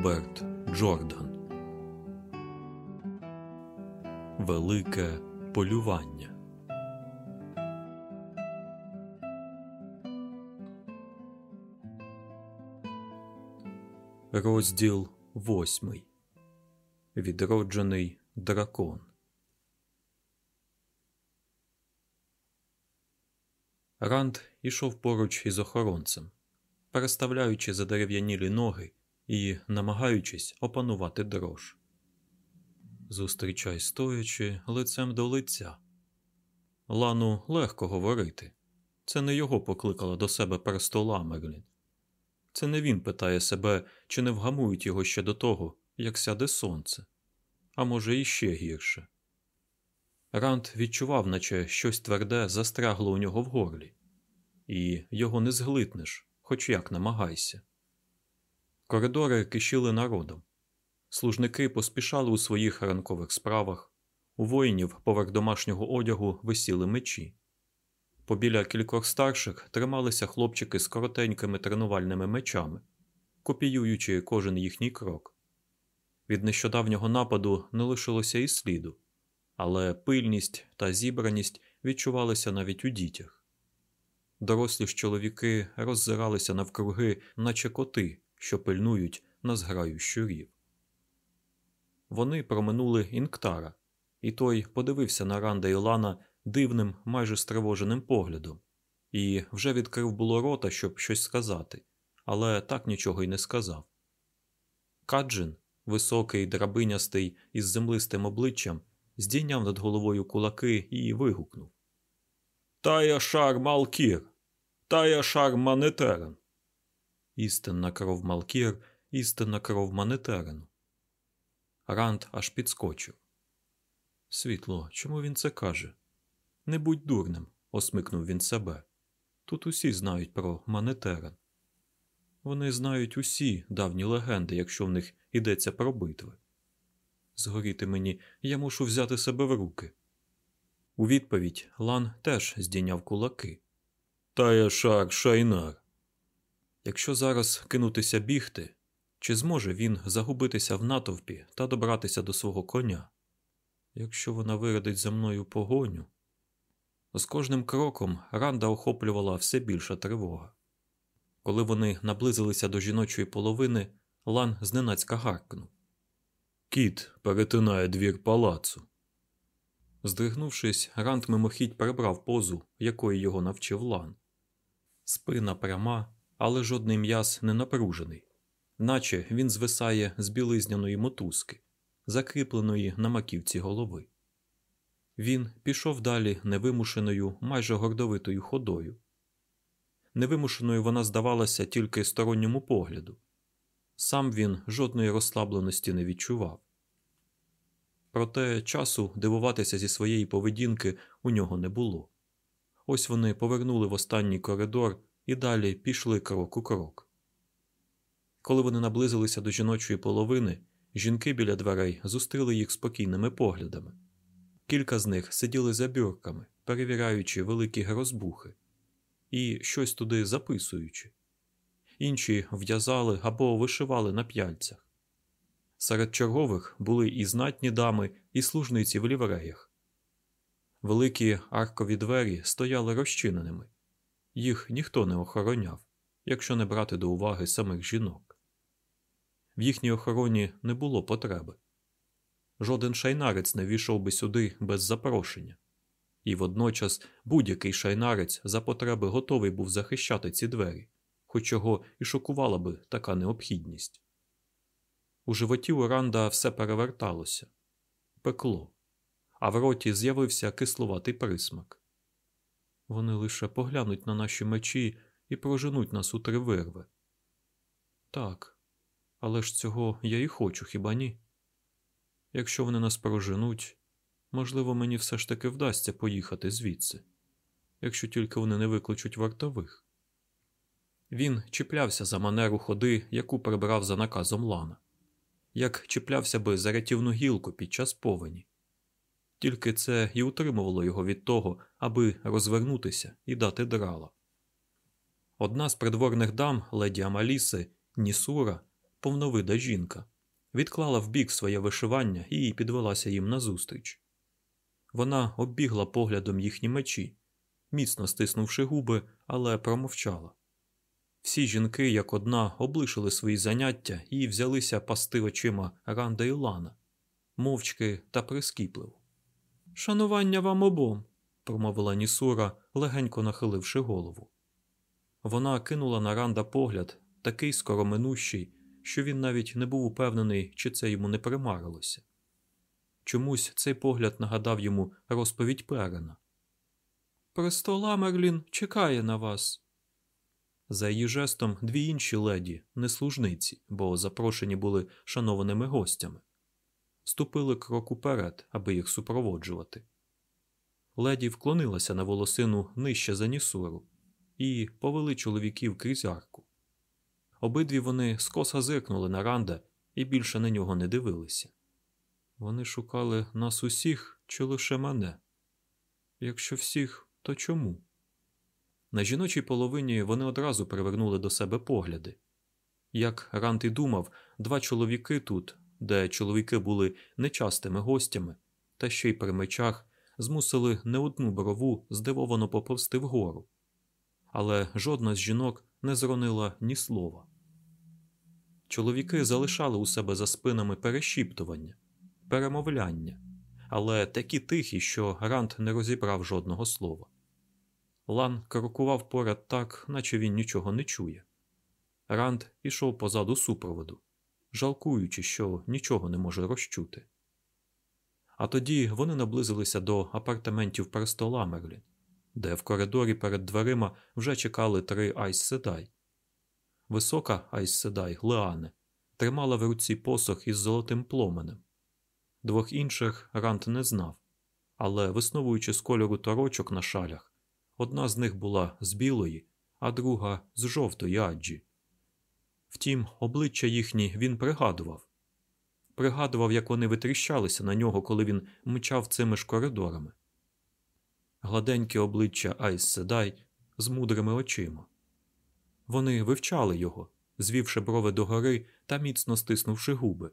Роберт Джордан Велике полювання. Розділ восьмий. Відроджений дракон. Ранд ішов поруч із охоронцем, переставляючи задерев'янілі ноги і намагаючись опанувати дрож. Зустрічай стоячи лицем до лиця. Лану легко говорити. Це не його покликала до себе перстола Мерлін. Це не він питає себе, чи не вгамують його ще до того, як сяде сонце, а може, іще гірше. Ранд відчував, наче щось тверде застрягло у нього в горлі, і його не зглитнеш, хоч як намагайся. Коридори кишіли народом. Служники поспішали у своїх ранкових справах, у воїнів поверх домашнього одягу висіли мечі. Побіля кількох старших трималися хлопчики з коротенькими тренувальними мечами, копіюючи кожен їхній крок. Від нещодавнього нападу не лишилося і сліду, але пильність та зібраність відчувалися навіть у дітях. Дорослі ж чоловіки роззиралися навкруги, наче коти, що пильнують на зграю щурів. Вони проминули інктара, і той подивився на Ранда і Лана дивним, майже стривоженим поглядом, і вже відкрив було рота, щоб щось сказати, але так нічого й не сказав. Каджин, високий, драбинястий із землистим обличчям, здійняв над головою кулаки і вигукнув Тая шар Малкір! Тая шар Манетерен! Істинна кров Малкір, істинна кров Манетерену. Ранд аж підскочив. Світло, чому він це каже? Не будь дурним, осмикнув він себе. Тут усі знають про Манетерен. Вони знають усі давні легенди, якщо в них йдеться про битви. Згоріти мені, я мушу взяти себе в руки. У відповідь Лан теж здійняв кулаки. Тая шар шайнар. Якщо зараз кинутися бігти, чи зможе він загубитися в натовпі та добратися до свого коня? Якщо вона вирядить за мною погоню. З кожним кроком Ранда охоплювала все більша тривога. Коли вони наблизилися до жіночої половини, Лан зненацька гаркнув. Кіт перетинає двір палацу. Здригнувшись, Ранд мимохідь прибрав позу, якої його навчив Лан. Спина пряма, але жодний м'яз не напружений, наче він звисає з білизняної мотузки, закріпленої на маківці голови. Він пішов далі невимушеною, майже гордовитою ходою. Невимушеною вона здавалася тільки сторонньому погляду. Сам він жодної розслабленості не відчував. Проте часу дивуватися зі своєї поведінки у нього не було. Ось вони повернули в останній коридор і далі пішли крок у крок. Коли вони наблизилися до жіночої половини, жінки біля дверей зустріли їх спокійними поглядами. Кілька з них сиділи за бюрками, перевіряючи великі грозбухи і щось туди записуючи. Інші в'язали або вишивали на п'яльцях. Серед чергових були і знатні дами, і служниці в лівреях. Великі аркові двері стояли розчиненими, їх ніхто не охороняв, якщо не брати до уваги самих жінок. В їхній охороні не було потреби. Жоден шайнарець не війшов би сюди без запрошення, і водночас будь-який шайнарець за потреби готовий був захищати ці двері, хоч його і шокувала би така необхідність. У животі у Ранда все переверталося, пекло, а в роті з'явився кислуватий присмак. Вони лише поглянуть на наші мечі і проженуть нас у три вирви. Так, але ж цього я і хочу, хіба ні? Якщо вони нас проженуть, можливо, мені все ж таки вдасться поїхати звідси, якщо тільки вони не викличуть вартових. Він чіплявся за манеру ходи, яку прибрав за наказом Лана, як чіплявся би за рятівну гілку під час повені. Тільки це і утримувало його від того, аби розвернутися і дати драла. Одна з придворних дам, леді Амаліси, Нісура, повновида жінка, відклала вбік своє вишивання і підвелася їм назустріч. Вона оббігла поглядом їхні мечі, міцно стиснувши губи, але промовчала. Всі жінки, як одна, облишили свої заняття і взялися пасти очима Ранда і Лана, мовчки та прискіпливо. Шанування вам обом, промовила Нісура, легенько нахиливши голову. Вона кинула на Ранда погляд, такий скороминущий, що він навіть не був упевнений, чи це йому не примарилося. Чомусь цей погляд нагадав йому розповідь Перена. Престола Мерлін чекає на вас. За її жестом дві інші леді, не служниці, бо запрошені були шанованими гостями, ступили крок уперед, аби їх супроводжувати. Леді вклонилася на волосину нижче за Нісуру і повели чоловіків крізь арку. Обидві вони скоса зиркнули на Ранда і більше на нього не дивилися. Вони шукали нас усіх чи лише мене? Якщо всіх, то чому? На жіночій половині вони одразу привернули до себе погляди. Як Рант і думав, два чоловіки тут, де чоловіки були нечастими гостями, та ще й при мечах, змусили не одну брову здивовано поповсти вгору. Але жодна з жінок не зронила ні слова. Чоловіки залишали у себе за спинами перешіптування, перемовляння, але такі тихі, що Рант не розібрав жодного слова. Лан крокував поряд так, наче він нічого не чує. Ранд ішов позаду супроводу, жалкуючи, що нічого не може розчути. А тоді вони наблизилися до апартаментів перстола Мерлін, де в коридорі перед дверима вже чекали три Айс Седай. Висока Айс Седай Леане тримала в руці посох із золотим пломенем. Двох інших Ранд не знав, але, висновуючи з кольору торочок на шалях, Одна з них була з білої, а друга з жовтої аджі. Втім, обличчя їхні він пригадував пригадував, як вони витріщалися на нього, коли він мчав цими ж коридорами. Гладеньке обличчя Айс Седай з мудрими очима. Вони вивчали його, звівши брови догори та міцно стиснувши губи.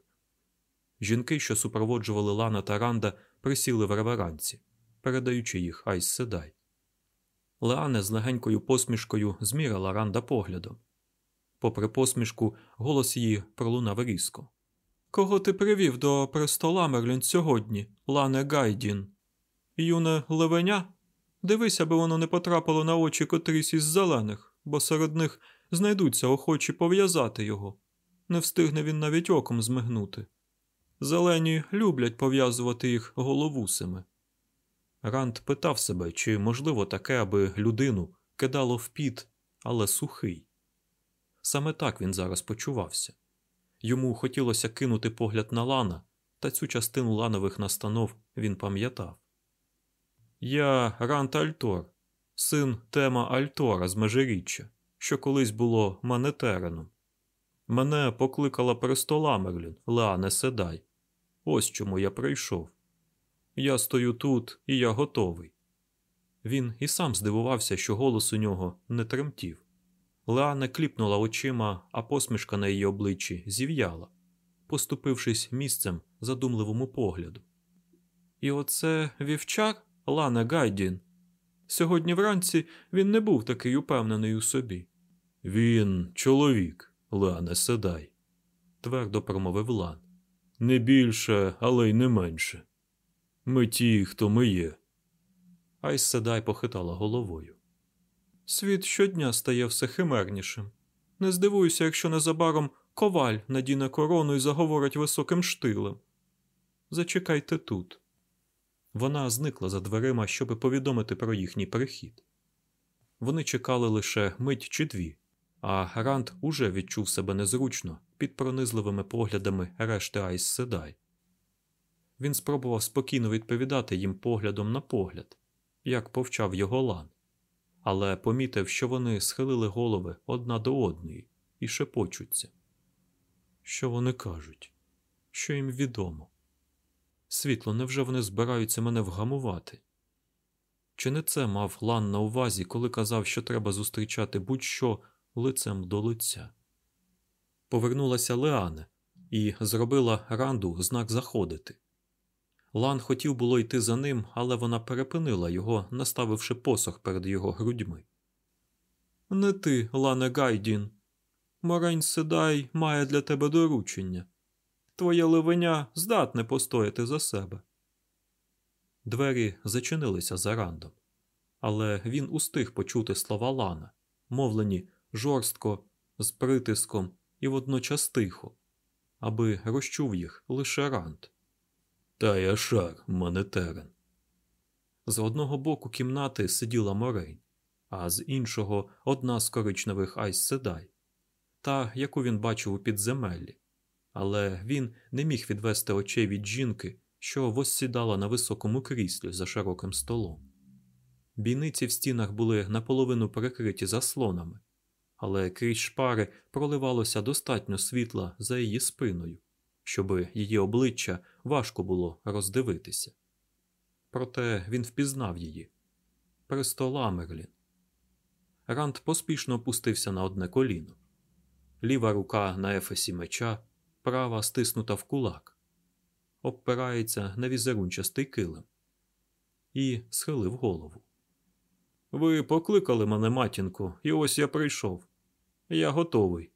Жінки, що супроводжували Лана та Ранда, присіли в реверанці, передаючи їх Айс Седай. Леане з легенькою посмішкою змірила Ранда поглядом. Попри посмішку, голос її пролунав різко. Кого ти привів до престола Мерлін сьогодні, Лане Гайдін? Юне левеня? Дивись, аби воно не потрапило на очі котрісь із зелених, бо серед них знайдуться охочі пов'язати його. Не встигне він навіть оком змигнути. Зелені люблять пов'язувати їх головусами. Ранд питав себе, чи можливо таке, аби людину кидало в піт, але сухий. Саме так він зараз почувався. Йому хотілося кинути погляд на Лана, та цю частину ланових настанов він пам'ятав. Я Рант Альтор, син тема Альтора з межиріччя, що колись було Манетереном. Мене покликала престола Мерлін, Леане Седай. Ось чому я прийшов. Я стою тут, і я готовий. Він і сам здивувався, що голос у нього не тремтів. Леана кліпнула очима, а посмішка на її обличчі зів'яла, поступившись місцем задумливому погляду. І оце вівчар Лана Гайдін. Сьогодні вранці він не був такий упевнений у собі. Він чоловік, Лане Седай, твердо промовив Лан. Не більше, але й не менше. Ми ті, хто ми є. Айс Седай похитала головою. Світ щодня стає все химернішим. Не здивуюся, якщо незабаром коваль надіне корону і заговорить високим штилем. Зачекайте тут. Вона зникла за дверима, щоби повідомити про їхній перехід. Вони чекали лише мить чи дві, а Гарант уже відчув себе незручно під пронизливими поглядами решти Айс Седай. Він спробував спокійно відповідати їм поглядом на погляд, як повчав його лан, але помітив, що вони схилили голови одна до одної і шепочуться. Що вони кажуть? Що їм відомо? Світло, невже вони збираються мене вгамувати? Чи не це мав Лан на увазі, коли казав, що треба зустрічати будь-що лицем до лиця? Повернулася Леане і зробила ранду знак заходити. Лан хотів було йти за ним, але вона перепинила його, наставивши посох перед його грудьми. Не ти, Лане Гайдін. Морень Седай має для тебе доручення. Твоє ливеня здатне постояти за себе. Двері зачинилися за рандом, але він устиг почути слова Лана, мовлені жорстко, з притиском і водночас тихо, аби розчув їх лише ранд. Та я шар, монетерен. З одного боку кімнати сиділа Морейн, а з іншого одна з коричневих Айс Седай, та, яку він бачив у підземеллі, але він не міг відвести очей від жінки, що воссідала на високому кріслі за широким столом. Бійниці в стінах були наполовину перекриті заслонами, але крізь шпари проливалося достатньо світла за її спиною, щоби її обличчя важко було роздивитися. Проте він впізнав її. Престола Мерлін. Ранд поспішно опустився на одне коліно. Ліва рука на ефесі меча, права стиснута в кулак, обпирається на візерунчастий килим і схилив голову. Ви покликали мене, матінку, і ось я прийшов. Я готовий.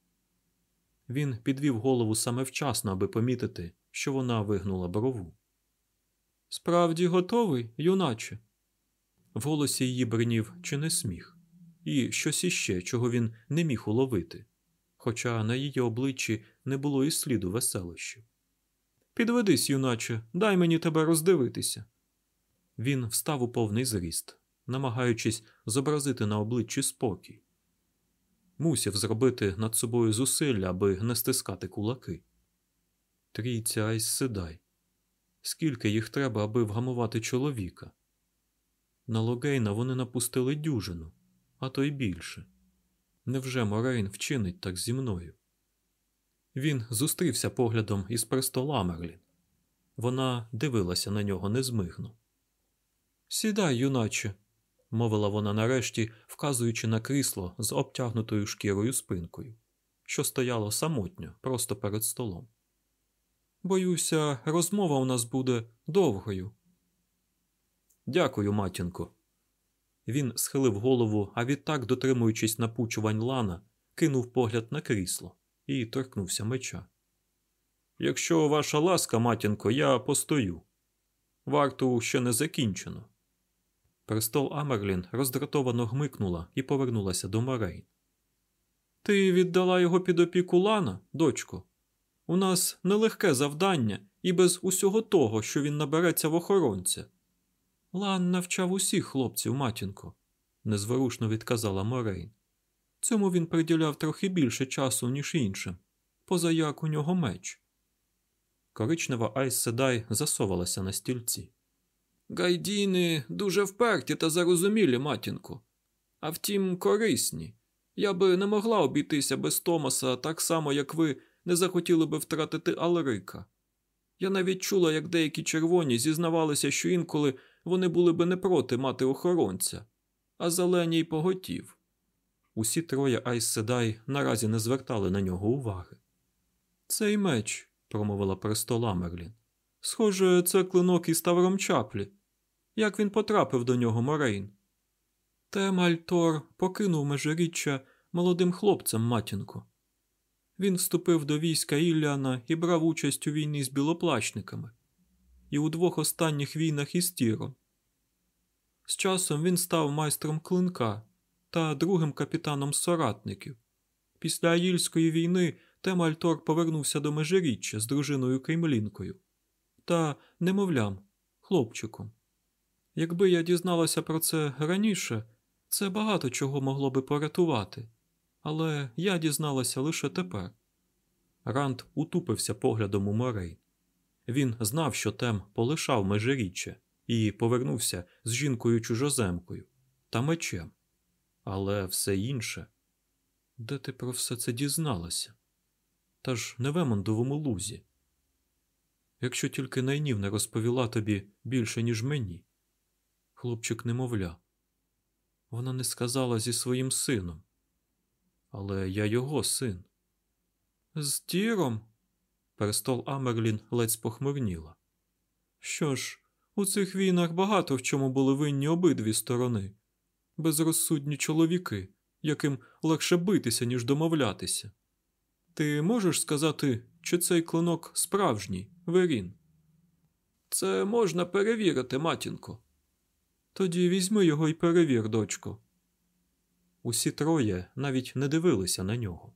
Він підвів голову саме вчасно, аби помітити, що вона вигнула брову. Справді готовий, юначе. В голосі її бринів чи не сміх, і щось іще, чого він не міг уловити, хоча на її обличчі не було і сліду веселощів. Підведись, юначе, дай мені тебе роздивитися. Він встав у повний зріст, намагаючись зобразити на обличчі спокій. Мусів зробити над собою зусилля, аби не стискати кулаки. Трійця Айз Седай. Скільки їх треба, аби вгамувати чоловіка? На Логейна вони напустили дюжину, а то й більше. Невже Морейн вчинить так зі мною? Він зустрівся поглядом із престолом Амерлін. Вона дивилася на нього незмигно. Сідай, юначе, мовила вона нарешті, вказуючи на крісло з обтягнутою шкірою спинкою, що стояло самотньо просто перед столом. Боюся, розмова у нас буде довгою. Дякую, матінко. Він схилив голову, а відтак, дотримуючись напучувань лана, кинув погляд на крісло і торкнувся меча. Якщо ваша ласка, матінко, я постою. Варту ще не закінчено. Престол Амерлін роздратовано гмикнула і повернулася до Морейн. Ти віддала його під опіку Лана, дочко? У нас нелегке завдання і без усього того, що він набереться в охоронця. Лан навчав усіх хлопців, матінко, незворушно відказала Морейн. Цьому він приділяв трохи більше часу, ніж іншим, поза як у нього меч. Коричнева Айс Седай засовалася на стільці. Гайдіни дуже вперті та зарозумілі, матінко. А втім, корисні. Я би не могла обійтися без Томаса так само, як ви не захотіли би втратити Алрика. Я навіть чула, як деякі червоні зізнавалися, що інколи вони були би не проти мати охоронця, а зелені й поготів. Усі троє Айс Седай наразі не звертали на нього уваги. Цей меч, промовила престола Мерлін. Схоже, це клинок із Тавром Чаплі. Як він потрапив до нього Морейн? Темаль Тор покинув межиріччя молодим хлопцем матінко. Він вступив до війська Ілляна і брав участь у війні з білоплачниками і у двох останніх війнах із Тіром. З часом він став майстром клинка та другим капітаном соратників. Після Аїльської війни Темальтор повернувся до межиріччя з дружиною Кремлінкою та немовлям, хлопчиком. Якби я дізналася про це раніше, це багато чого могло би порятувати, але я дізналася лише тепер. Ранд утупився поглядом у морей. Він знав, що Тем полишав межиріччя і повернувся з жінкою чужоземкою та мечем. Але все інше. Де ти про все це дізналася? Та ж не в Емондовому лузі. Якщо тільки найнів не розповіла тобі більше, ніж мені. Хлопчик немовля. Вона не сказала зі своїм сином. Але я його син. З Тіром? Перестол Амерлін ледь спохмурніла. Що ж, у цих війнах багато в чому були винні обидві сторони, безрозсудні чоловіки, яким легше битися, ніж домовлятися. Ти можеш сказати, чи цей клинок справжній, Верін? Це можна перевірити, матінко. Тоді візьми його і перевір, дочко. Усі троє навіть не дивилися на нього.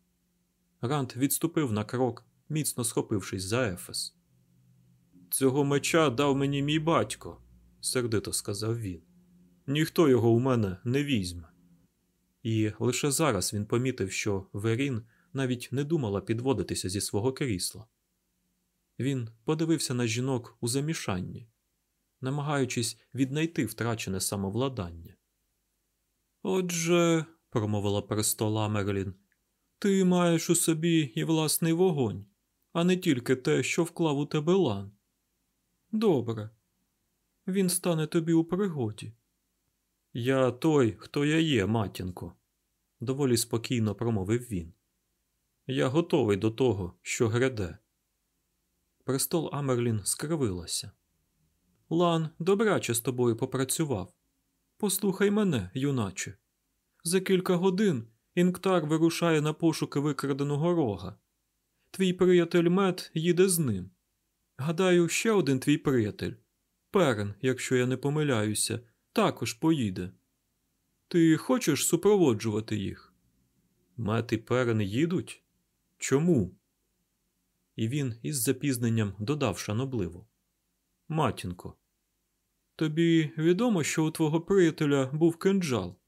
Ранд відступив на крок, міцно схопившись за Ефес. Цього меча дав мені мій батько, сердито сказав він. Ніхто його у мене не візьме. І лише зараз він помітив, що Верін навіть не думала підводитися зі свого крісла. Він подивився на жінок у замішанні, намагаючись віднайти втрачене самовладання. Отже, промовила престола Мерлін, ти маєш у собі і власний вогонь, а не тільки те, що вклав у тебе лан. Добре, він стане тобі у пригоді. Я той, хто я є, матінко, доволі спокійно промовив він. Я готовий до того, що гряде. Престол Амерлін скривилася. Лан добряче з тобою попрацював. Послухай мене, юначе. За кілька годин Інктар вирушає на пошуки викраденого рога. Твій приятель Мет їде з ним. Гадаю, ще один твій приятель, Перен, якщо я не помиляюся, також поїде. Ти хочеш супроводжувати їх? Мет і Перен їдуть? Чому? І він із запізненням додав шанобливо. Матінко, тобі відомо, що у твого приятеля був кинджал?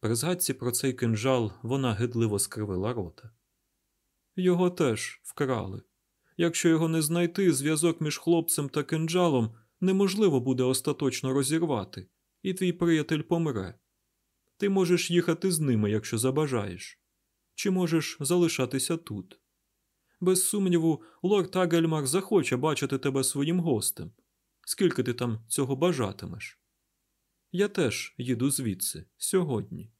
При згадці про цей кинджал вона гидливо скривила рота. Його теж вкрали. Якщо його не знайти, зв'язок між хлопцем та кинджалом неможливо буде остаточно розірвати, і твій приятель помре. Ти можеш їхати з ними, якщо забажаєш, чи можеш залишатися тут. Без сумніву, лорд Агельмар захоче бачити тебе своїм гостем. Скільки ти там цього бажатимеш? Я теж їду звідси сьогодні.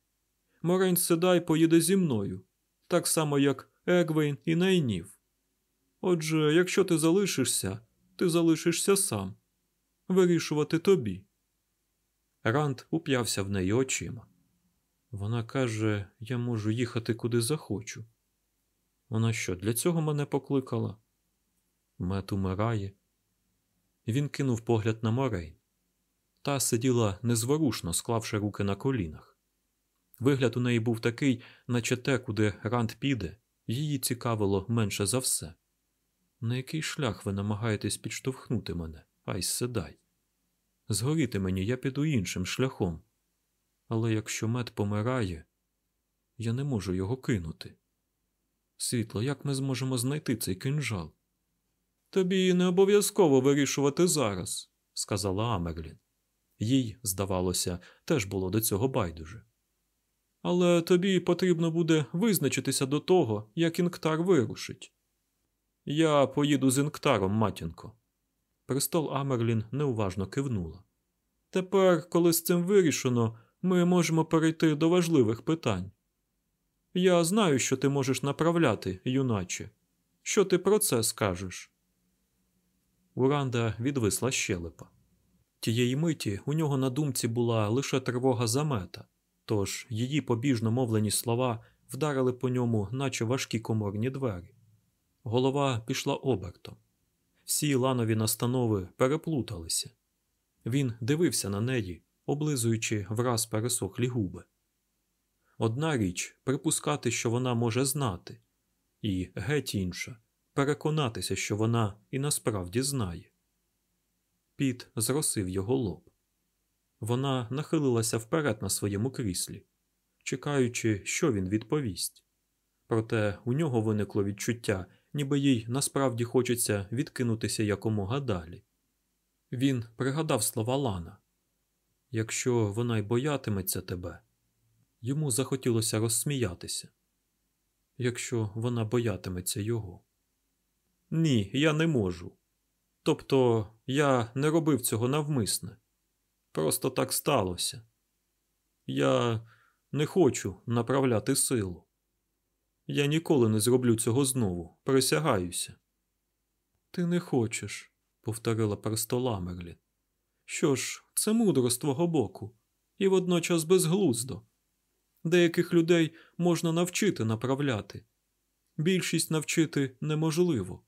Морень Седай поїде зі мною, так само, як Егвейн і Найнів. Отже, якщо ти залишишся, ти залишишся сам. Вирішувати тобі. Ранд уп'явся в неї очима. Вона каже: я можу їхати куди захочу. Вона що, для цього мене покликала? Мет умирає. Він кинув погляд на Морейн. Та сиділа незворушно, склавши руки на колінах. Вигляд у неї був такий, наче те, куди Ранд піде, її цікавило менше за все. На який шлях ви намагаєтесь підштовхнути мене, Айс седай? Згоріти мені я піду іншим шляхом. Але якщо мед помирає, я не можу його кинути. Світло, як ми зможемо знайти цей кинжал? Тобі не обов'язково вирішувати зараз, сказала Амерлін. Їй, здавалося, теж було до цього байдуже. Але тобі потрібно буде визначитися до того, як інктар вирушить. Я поїду з інктаром, матінко. Престол Амерлін неуважно кивнула. Тепер, коли з цим вирішено, ми можемо перейти до важливих питань. Я знаю, що ти можеш направляти, юначе. Що ти про це скажеш? Уранда відвисла щелепа. Тієї миті у нього на думці була лише тривога замета, тож її побіжно мовлені слова вдарили по ньому, наче важкі коморні двері. Голова пішла обертом. Всі ланові настанови переплуталися. Він дивився на неї, облизуючи враз пересохлі губи. Одна річ припускати, що вона може знати, і геть інша переконатися, що вона і насправді знає. Піт зросив його лоб. Вона нахилилася вперед на своєму кріслі, чекаючи, що він відповість. Проте у нього виникло відчуття, ніби їй насправді хочеться відкинутися якомога далі. Він пригадав слова Лана якщо вона й боятиметься тебе, йому захотілося розсміятися. Якщо вона боятиметься його. Ні, я не можу. Тобто я не робив цього навмисне. Просто так сталося. Я не хочу направляти силу. Я ніколи не зроблю цього знову, присягаюся. Ти не хочеш, повторила перстола Мерлін. Що ж, це мудро з твого боку, і водночас безглуздо. Деяких людей можна навчити направляти, більшість навчити неможливо.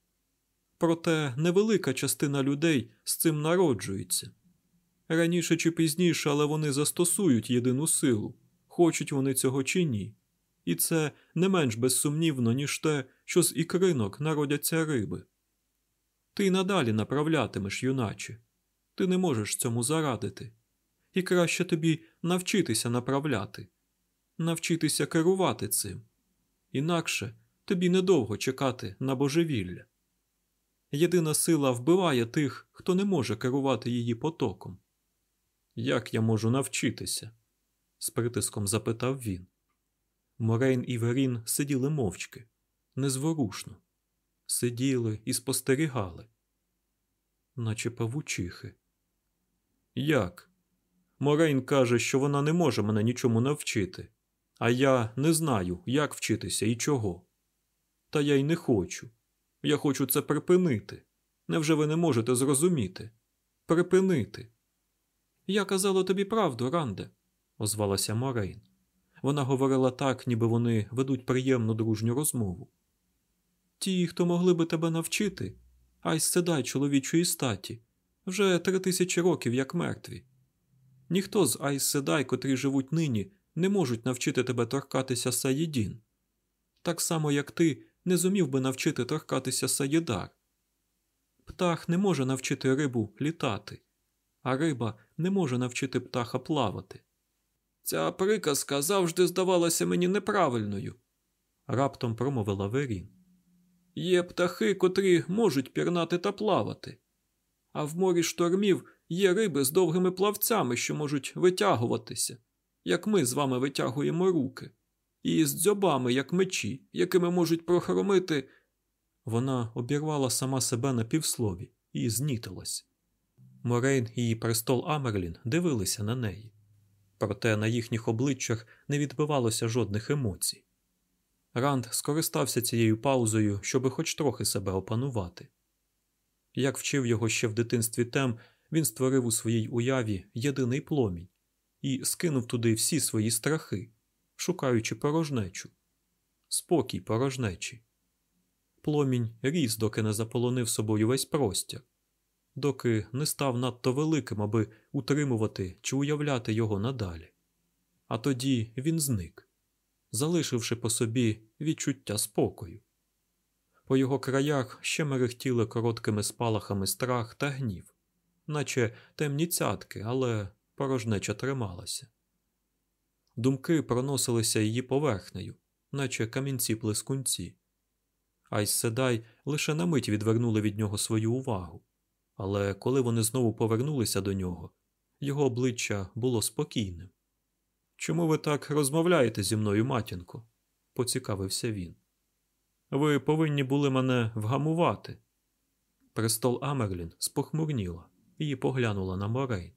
Проте невелика частина людей з цим народжується. Раніше чи пізніше, але вони застосують єдину силу, хочуть вони цього чи ні. І це не менш безсумнівно, ніж те, що з ікринок народяться риби. Ти й надалі направлятимеш, юначе. Ти не можеш цьому зарадити. І краще тобі навчитися направляти, навчитися керувати цим. Інакше тобі недовго чекати на божевілля. Єдина сила вбиває тих, хто не може керувати її потоком. Як я можу навчитися? з притиском запитав він. Морейн і Верін сиділи мовчки, незворушно, сиділи і спостерігали, наче павучихи. Як? Морейн каже, що вона не може мене нічому навчити, а я не знаю, як вчитися і чого. Та я й не хочу. Я хочу це припинити. Невже ви не можете зрозуміти? Припинити. Я казала тобі правду, Ранде, озвалася Морейн. Вона говорила так, ніби вони ведуть приємну дружню розмову. Ті, хто могли би тебе навчити, ай седай чоловічої статі, вже три тисячі років як мертві. Ніхто з Айс Седай, котрі живуть нині, не можуть навчити тебе торкатися Саєдін. Так само, як ти не зумів би навчити торкатися Саєдар. Птах не може навчити рибу літати, а риба не може навчити птаха плавати. Ця приказка завжди здавалася мені неправильною, раптом промовила Верін. Є птахи, котрі можуть пірнати та плавати, а в морі штормів є риби з довгими плавцями, що можуть витягуватися, як ми з вами витягуємо руки, і з дзьобами, як мечі, якими можуть прохромити. Вона обірвала сама себе на півслові і знітилась. Морейн і престол Амерлін дивилися на неї, проте на їхніх обличчях не відбивалося жодних емоцій. Ранд скористався цією паузою, щоби хоч трохи себе опанувати. Як вчив його ще в дитинстві тем, він створив у своїй уяві єдиний пломінь і скинув туди всі свої страхи, шукаючи порожнечу, спокій порожнечі. Пломінь ріс, доки не заполонив собою весь простір, доки не став надто великим, аби утримувати чи уявляти його надалі. А тоді він зник, залишивши по собі відчуття спокою. По його краях ще мерехтіли короткими спалахами страх та гнів, наче темні цятки, але порожнеча трималася. Думки проносилися її поверхнею, наче камінці плескунці. Айс Седай лише на мить відвернули від нього свою увагу, але коли вони знову повернулися до нього, його обличчя було спокійним. Чому ви так розмовляєте зі мною, матінко? поцікавився він. Ви повинні були мене вгамувати. Престол Амерлін спохмурніла і поглянула на Морей.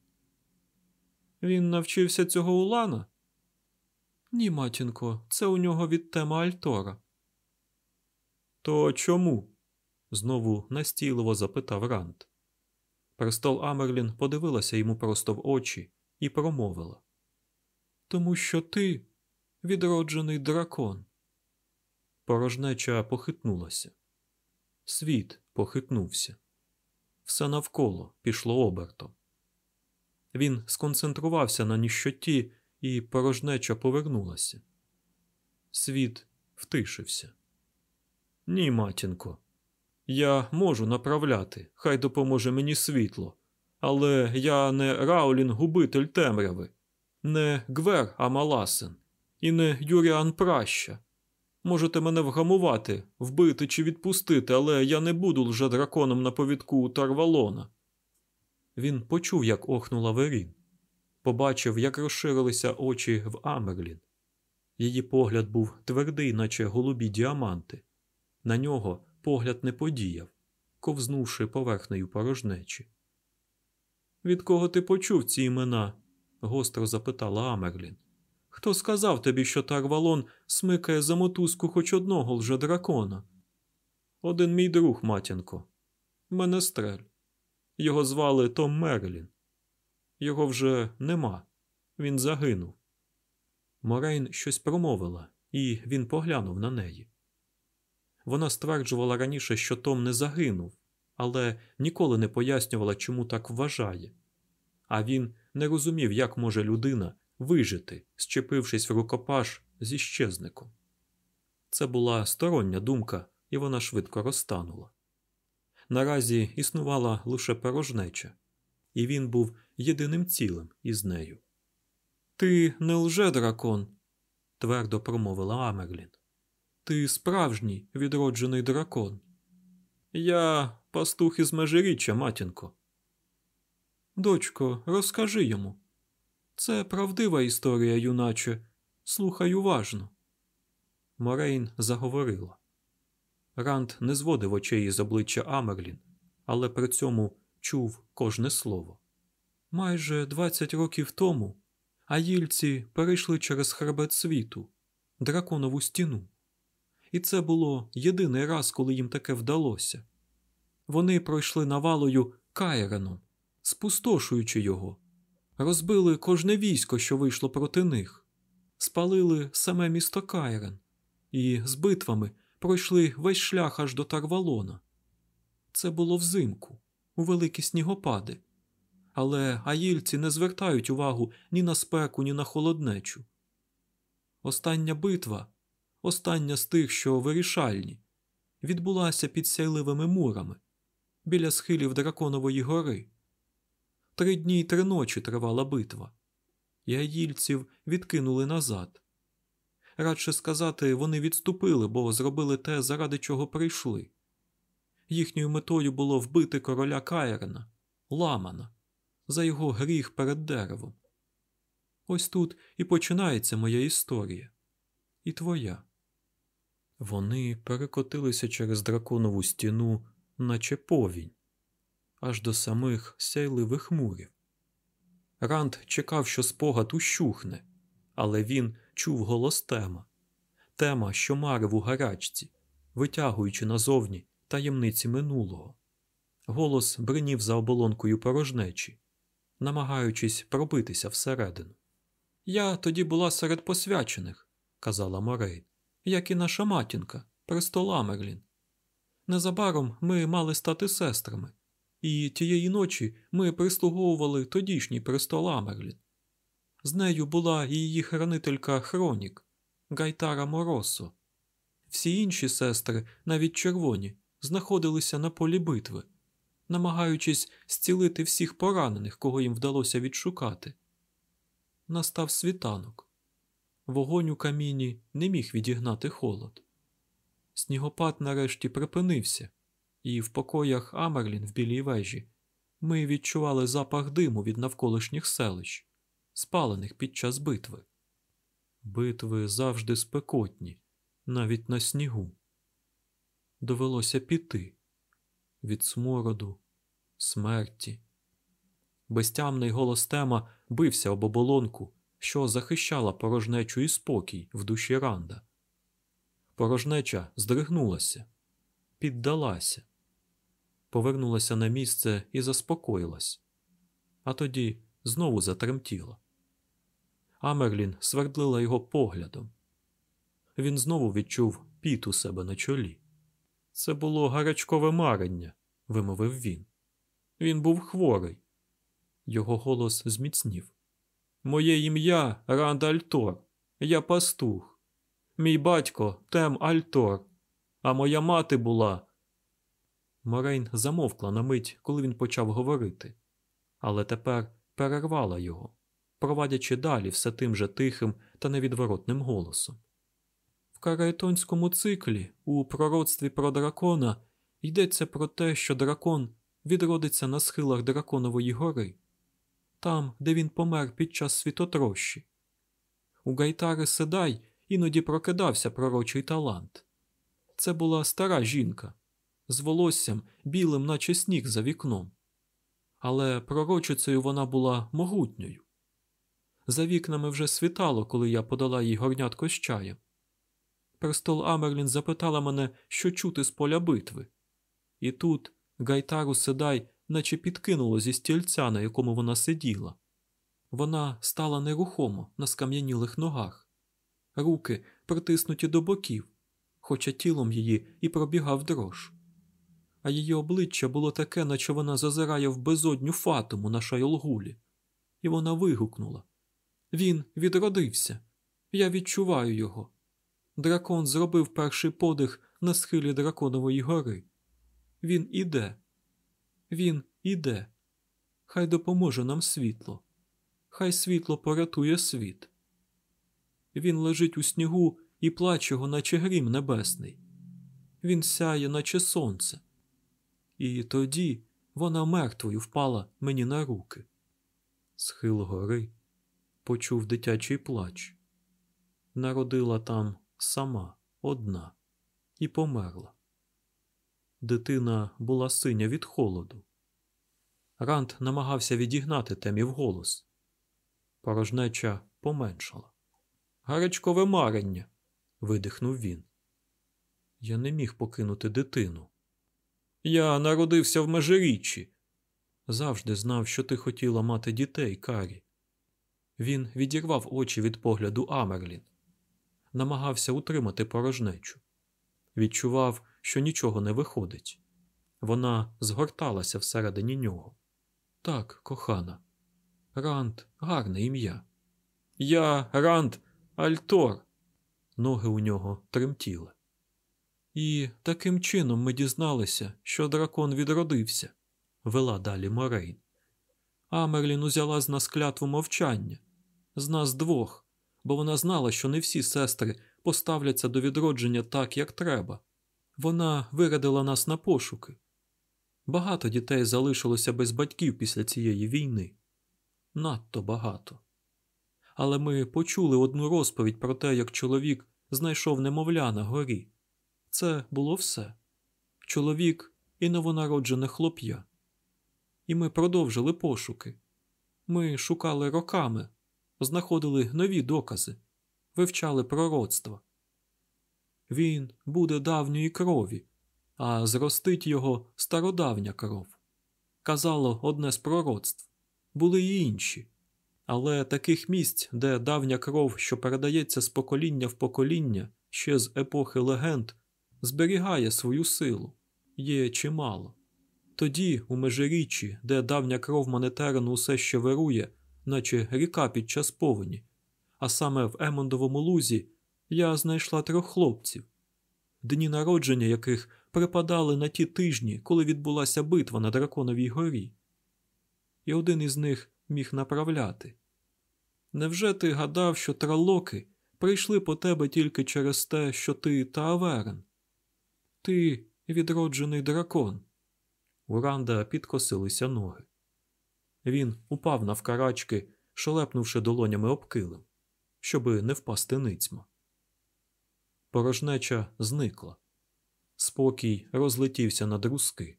Він навчився цього у Лана? Ні, матінко, це у нього від тема Альтора. То чому? знову настійливо запитав Рант. Престол Амерлін подивилася йому просто в очі і промовила. Тому що ти відроджений дракон. Порожнеча похитнулася. Світ похитнувся. Все навколо пішло обертом. Він сконцентрувався на ніщоті, і порожнеча повернулася. Світ втишився. Ні, матінко. Я можу направляти, хай допоможе мені світло. Але я не Раулін губитель темряви, не Гвер Амаласен і не Юріан Праща. Можете мене вгамувати, вбити чи відпустити, але я не буду лжедраконом на повідку у Тарвалона. Він почув, як охнула Верін, побачив, як розширилися очі в Амерлін. Її погляд був твердий, наче голубі діаманти. На нього погляд не подіяв, ковзнувши поверхнею порожнечі. Від кого ти почув ці імена? гостро запитала Амерлін. Хто сказав тобі, що Тарвалон смикає за мотузку хоч одного лжедракона? Один мій друг, матінко. Менестрель. Його звали Том Мерлін. Його вже нема. Він загинув. Морейн щось промовила, і він поглянув на неї. Вона стверджувала раніше, що Том не загинув, але ніколи не пояснювала, чому так вважає. А він не розумів, як може людина вижити, щепившись в рукопаш зі щезником. Це була стороння думка, і вона швидко розтанула. Наразі існувала лише порожнеча, і він був єдиним цілим із нею. Ти не лже дракон, твердо промовила Амерлін. Ти справжній відроджений дракон. Я пастух із межиріччя, матінко. Дочко, розкажи йому. Це правдива історія, юначе. Слухай уважно. Морейн заговорила. Ранд не зводив очей із обличчя Амерлін, але при цьому чув кожне слово. Майже 20 років тому аїльці перейшли через хребет світу, драконову стіну. І це було єдиний раз, коли їм таке вдалося. Вони пройшли навалою Кайреном, спустошуючи його, розбили кожне військо, що вийшло проти них, спалили саме місто Кайрен і з битвами пройшли весь шлях аж до Тарвалона. Це було взимку, у великі снігопади. Але аїльці не звертають увагу ні на спеку, ні на холоднечу. Остання битва, остання з тих, що вирішальні, відбулася під сяйливими мурами біля схилів Драконової гори. Три дні й три ночі тривала битва, і аїльців відкинули назад. Радше сказати, вони відступили, бо зробили те, заради чого прийшли. Їхньою метою було вбити короля Кайрена, ламана, за його гріх перед деревом. Ось тут і починається моя історія. І твоя. Вони перекотилися через драконову стіну, наче повінь, аж до самих сяйливих мурів. Ранд чекав, що спогад ущухне, але він чув голос тема, тема, що марив у гарячці, витягуючи назовні таємниці минулого. Голос бринів за оболонкою порожнечі, намагаючись пробитися всередину. Я тоді була серед посвячених, казала Морейн, як і наша матінка, престола Мерлін. Незабаром ми мали стати сестрами, і тієї ночі ми прислуговували тодішній престол Амерлін. З нею була і її хранителька Хронік, Гайтара Моросо. Всі інші сестри, навіть червоні, знаходилися на полі битви, намагаючись зцілити всіх поранених, кого їм вдалося відшукати. Настав світанок. Вогонь у каміні не міг відігнати холод. Снігопад нарешті припинився, і в покоях Амерлін в білій вежі ми відчували запах диму від навколишніх селищ спалених під час битви. Битви завжди спекотні, навіть на снігу. Довелося піти від смороду, смерті. Безтямний голос тема бився об оболонку, що захищала порожнечу і спокій в душі Ранда. Порожнеча здригнулася, піддалася, повернулася на місце і заспокоїлась, а тоді знову затремтіла. Амерлін свердлила його поглядом. Він знову відчув піт у себе на чолі. Це було гарячкове марення, вимовив він. Він був хворий. Його голос зміцнів. Моє ім'я Ранд Альтор. Я пастух. Мій батько Тем Альтор, а моя мати була. Морейн замовкла на мить, коли він почав говорити, але тепер перервала його провадячи далі все тим же тихим та невідворотним голосом. В караетонському циклі у пророцтві про дракона йдеться про те, що дракон відродиться на схилах драконової гори, там, де він помер під час світотрощі. У Гайтари Седай іноді прокидався пророчий талант. Це була стара жінка з волоссям білим, наче сніг за вікном. Але пророчицею вона була могутньою За вікнами вже світало, коли я подала їй горнятко з чаєм. Престол Амерлін запитала мене, що чути з поля битви. І тут Гайтару Седай наче підкинуло зі стільця, на якому вона сиділа. Вона стала нерухомо на скам'янілих ногах, руки притиснуті до боків, хоча тілом її і пробігав дрож. А її обличчя було таке, наче вона зазирає в безодню фатуму на шайолгулі, і вона вигукнула Він відродився. Я відчуваю його. Дракон зробив перший подих на схилі драконової гори. Він іде. Він іде. Хай допоможе нам світло. Хай світло порятує світ. Він лежить у снігу і плаче його, наче грім небесний. Він сяє, наче сонце. І тоді вона мертвою впала мені на руки. Схил гори почув дитячий плач. Народила там сама одна і померла. Дитина була синя від холоду. Рант намагався відігнати темі вголос. Порожнеча поменшала. Гарячкове марення. видихнув він. Я не міг покинути дитину. Я народився в межиріччі. Завжди знав, що ти хотіла мати дітей, Карі. Він відірвав очі від погляду Амерлін, намагався утримати порожнечу. Відчував, що нічого не виходить. Вона згорталася всередині нього. Так, кохана, Ранд гарне ім'я. Я Ранд Альтор. Ноги у нього тремтіли. І таким чином ми дізналися, що дракон відродився, вела далі Морейн. Амерлін узяла з нас клятву мовчання, з нас двох, бо вона знала, що не всі сестри поставляться до відродження так, як треба. Вона вирядила нас на пошуки. Багато дітей залишилося без батьків після цієї війни. Надто багато. Але ми почули одну розповідь про те, як чоловік знайшов немовля на горі. Це було все чоловік і новонароджене хлоп'я. І ми продовжили пошуки. Ми шукали роками, знаходили нові докази, вивчали пророцтва. Він буде давньої крові, а зростить його стародавня кров. Казало одне з пророцтв, були й інші. Але таких місць, де давня кров, що передається з покоління в покоління ще з епохи легенд, зберігає свою силу, є чимало. Тоді, у межиріччі, де давня кров монетерину усе ще вирує, наче ріка під час повені, а саме в Емондовому лузі, я знайшла трьох хлопців, дні народження яких припадали на ті тижні, коли відбулася битва на Драконовій горі. І один із них міг направляти. Невже ти гадав, що тралоки прийшли по тебе тільки через те, що ти Тааверен? Ти відроджений дракон. У Ранда підкосилися ноги. Він упав навкарачки, шелепнувши долонями об килим, щоби не впасти ницьма. Порожнеча зникла. Спокій розлетівся на друзки.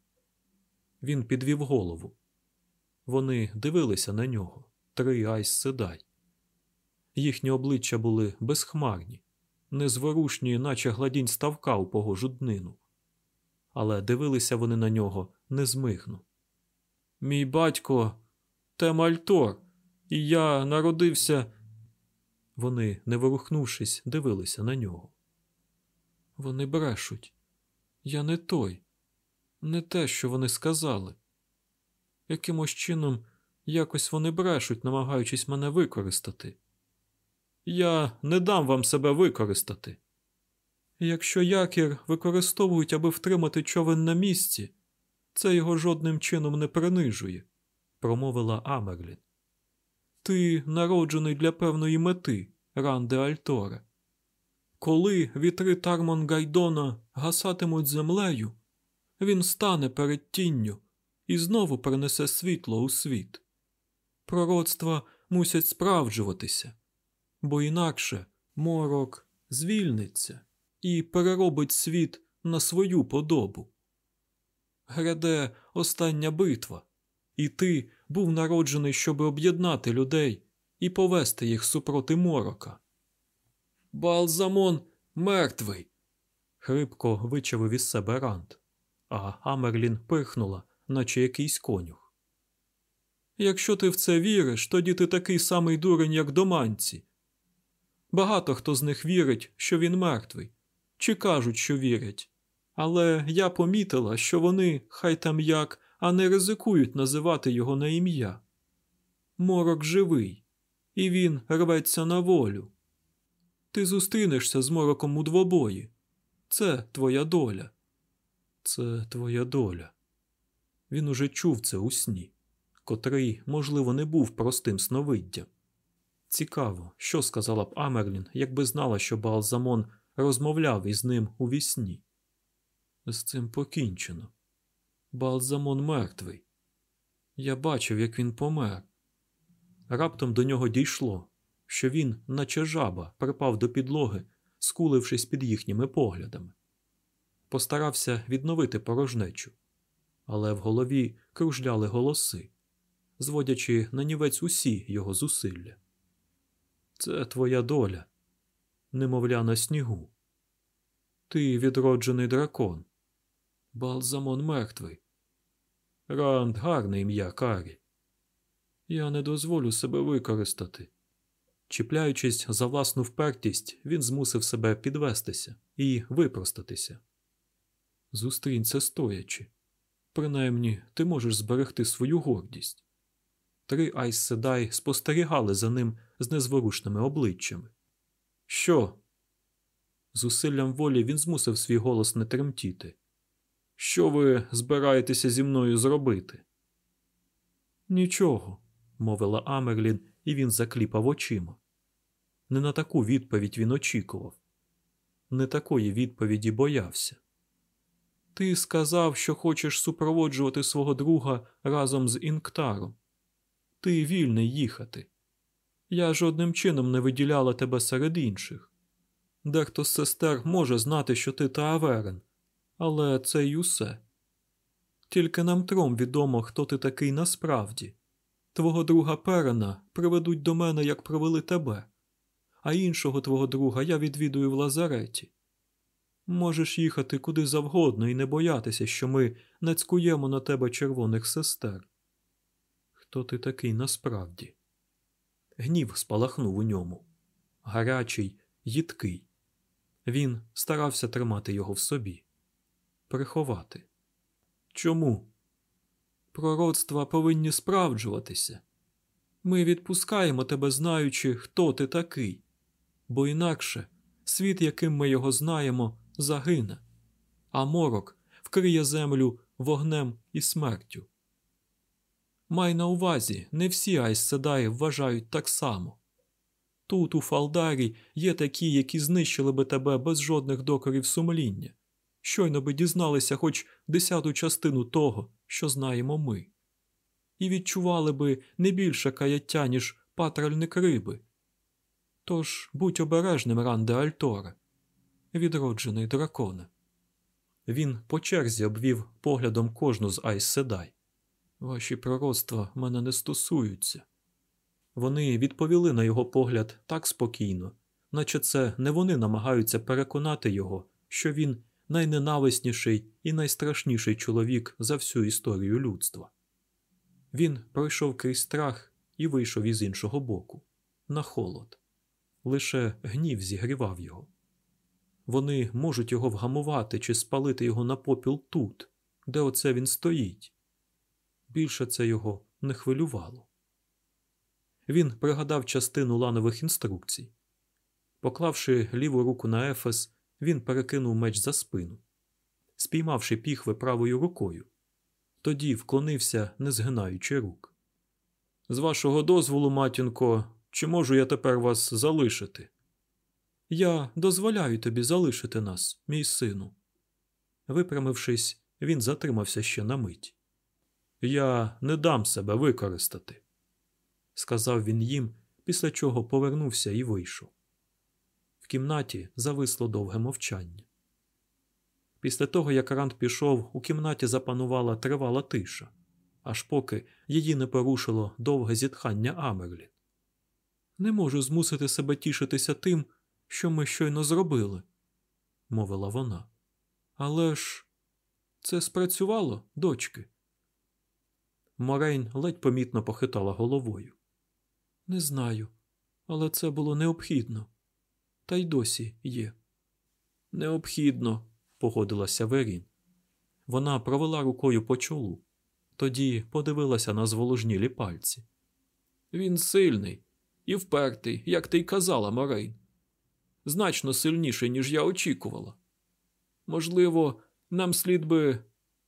Він підвів голову. Вони дивилися на нього, три Айз Седай. Їхні обличчя були безхмарні, незворушні, наче гладінь ставка у погожу днину. Але дивилися вони на нього незмигно. Мій батько Тем аль'Тор, і я народився. Вони, не ворухнувшись, дивилися на нього. Вони брешуть. Я не той, не те, що вони сказали. Якимось чином, якось вони брешуть, намагаючись мене використати. Я не дам вам себе використати. Якщо якір використовують, аби втримати човен на місці, це його жодним чином не принижує, промовила Амерлін. Ти народжений для певної мети, Ранде Альторе. Коли вітри Тармон Гайдона гасатимуть землею, він стане перед тінню і знову принесе світло у світ. Пророцтва мусять справджуватися, бо інакше морок звільниться і переробить світ на свою подобу. Гряде остання битва, і ти був народжений, щоб об'єднати людей і повести їх супроти морока. Балзамон мертвий. хрипко вичавив із себе Рант, а Амерлін пирхнула, наче якийсь конюх. Якщо ти в це віриш, тоді ти такий самий дурень, як доманці. Багато хто з них вірить, що він мертвий, чи кажуть, що вірять. Але я помітила, що вони, хай там як, а не ризикують називати його на ім'я. Морок живий, і він рветься на волю. Ти зустрінешся з мороком у двобої. Це твоя доля. Це твоя доля. Він уже чув це у сні, котрий, можливо, не був простим сновиддям. Цікаво, що сказала б Амерлін, якби знала, що Балзамон розмовляв із ним у вісні. З цим покінчено. Балзамон мертвий. Я бачив, як він помер. Раптом до нього дійшло, що він, наче жаба, припав до підлоги, скулившись під їхніми поглядами. Постарався відновити порожнечу, але в голові кружляли голоси, зводячи на нівець усі його зусилля. Це твоя доля, немовля на снігу. Ти відроджений дракон. Балзамон мертвий. Ранд гарне ім'я Карі. Я не дозволю себе використати. Чіпляючись за власну впертість, він змусив себе підвестися і випростатися. Зустрінь це стоячи. Принаймні, ти можеш зберегти свою гордість. Три Айс Седай спостерігали за ним з незворушними обличчями. Що? Зусиллям волі він змусив свій голос не тремтіти. Що ви збираєтеся зі мною зробити? Нічого, мовила Амерлін, і він закліпав очима. Не на таку відповідь він очікував. Не такої відповіді боявся. Ти сказав, що хочеш супроводжувати свого друга разом з Інктаром. Ти вільний їхати. Я жодним чином не виділяла тебе серед інших. Дехто з сестер може знати, що ти Тааверен, але це й усе. Тільки нам тром відомо, хто ти такий насправді. Твого друга Перена приведуть до мене, як привели тебе, а іншого твого друга я відвідую в лазареті. Можеш їхати куди завгодно і не боятися, що ми нацькуємо на тебе червоних сестер. Хто ти такий насправді? Гнів спалахнув у ньому. Гарячий, їдкий. Він старався тримати його в собі, приховати. Чому? Пророцтва повинні справджуватися. Ми відпускаємо тебе, знаючи, хто ти такий, бо інакше світ, яким ми його знаємо, загине, а морок вкриє землю вогнем і смертю. Май на увазі, не всі Айсседаї вважають так само. Тут, у Фалдарі, є такі, які знищили би тебе без жодних докорів сумління, щойно би дізналися хоч десяту частину того, що знаємо ми, і відчували би не більше каяття, ніж патральник риби. Тож будь обережним, Ранде Альторе, відроджений драконе. Він по черзі обвів поглядом кожну з Айс Седай. Ваші пророцтва мене не стосуються. Вони відповіли на його погляд так спокійно, наче це не вони намагаються переконати його, що він найненависніший і найстрашніший чоловік за всю історію людства. Він пройшов крізь страх і вийшов із іншого боку, на холод. Лише гнів зігрівав його. Вони можуть його вгамувати чи спалити його на попіл тут, де оце він стоїть. Більше це його не хвилювало. Він пригадав частину ланових інструкцій. Поклавши ліву руку на ефес, він перекинув меч за спину, спіймавши піхви правою рукою. Тоді вклонився, не згинаючи рук. З вашого дозволу, матінко, чи можу я тепер вас залишити? Я дозволяю тобі залишити нас, мій сину. Випрямившись, він затримався ще на мить. Я не дам себе використати, сказав він їм, після чого повернувся і вийшов. В кімнаті зависло довге мовчання. Після того, як Ранд пішов, у кімнаті запанувала тривала тиша, аж поки її не порушило довге зітхання Амерлін. Не можу змусити себе тішитися тим, що ми щойно зробили, мовила вона. Але ж це спрацювало, дочки. Морейн ледь помітно похитала головою. Не знаю, але це було необхідно. Та й досі є. Необхідно, погодилася Верін. Вона провела рукою по чолу, тоді подивилася на зволожнілі пальці. Він сильний і впертий, як ти й казала, Морейн. Значно сильніший, ніж я очікувала. Можливо, нам слід би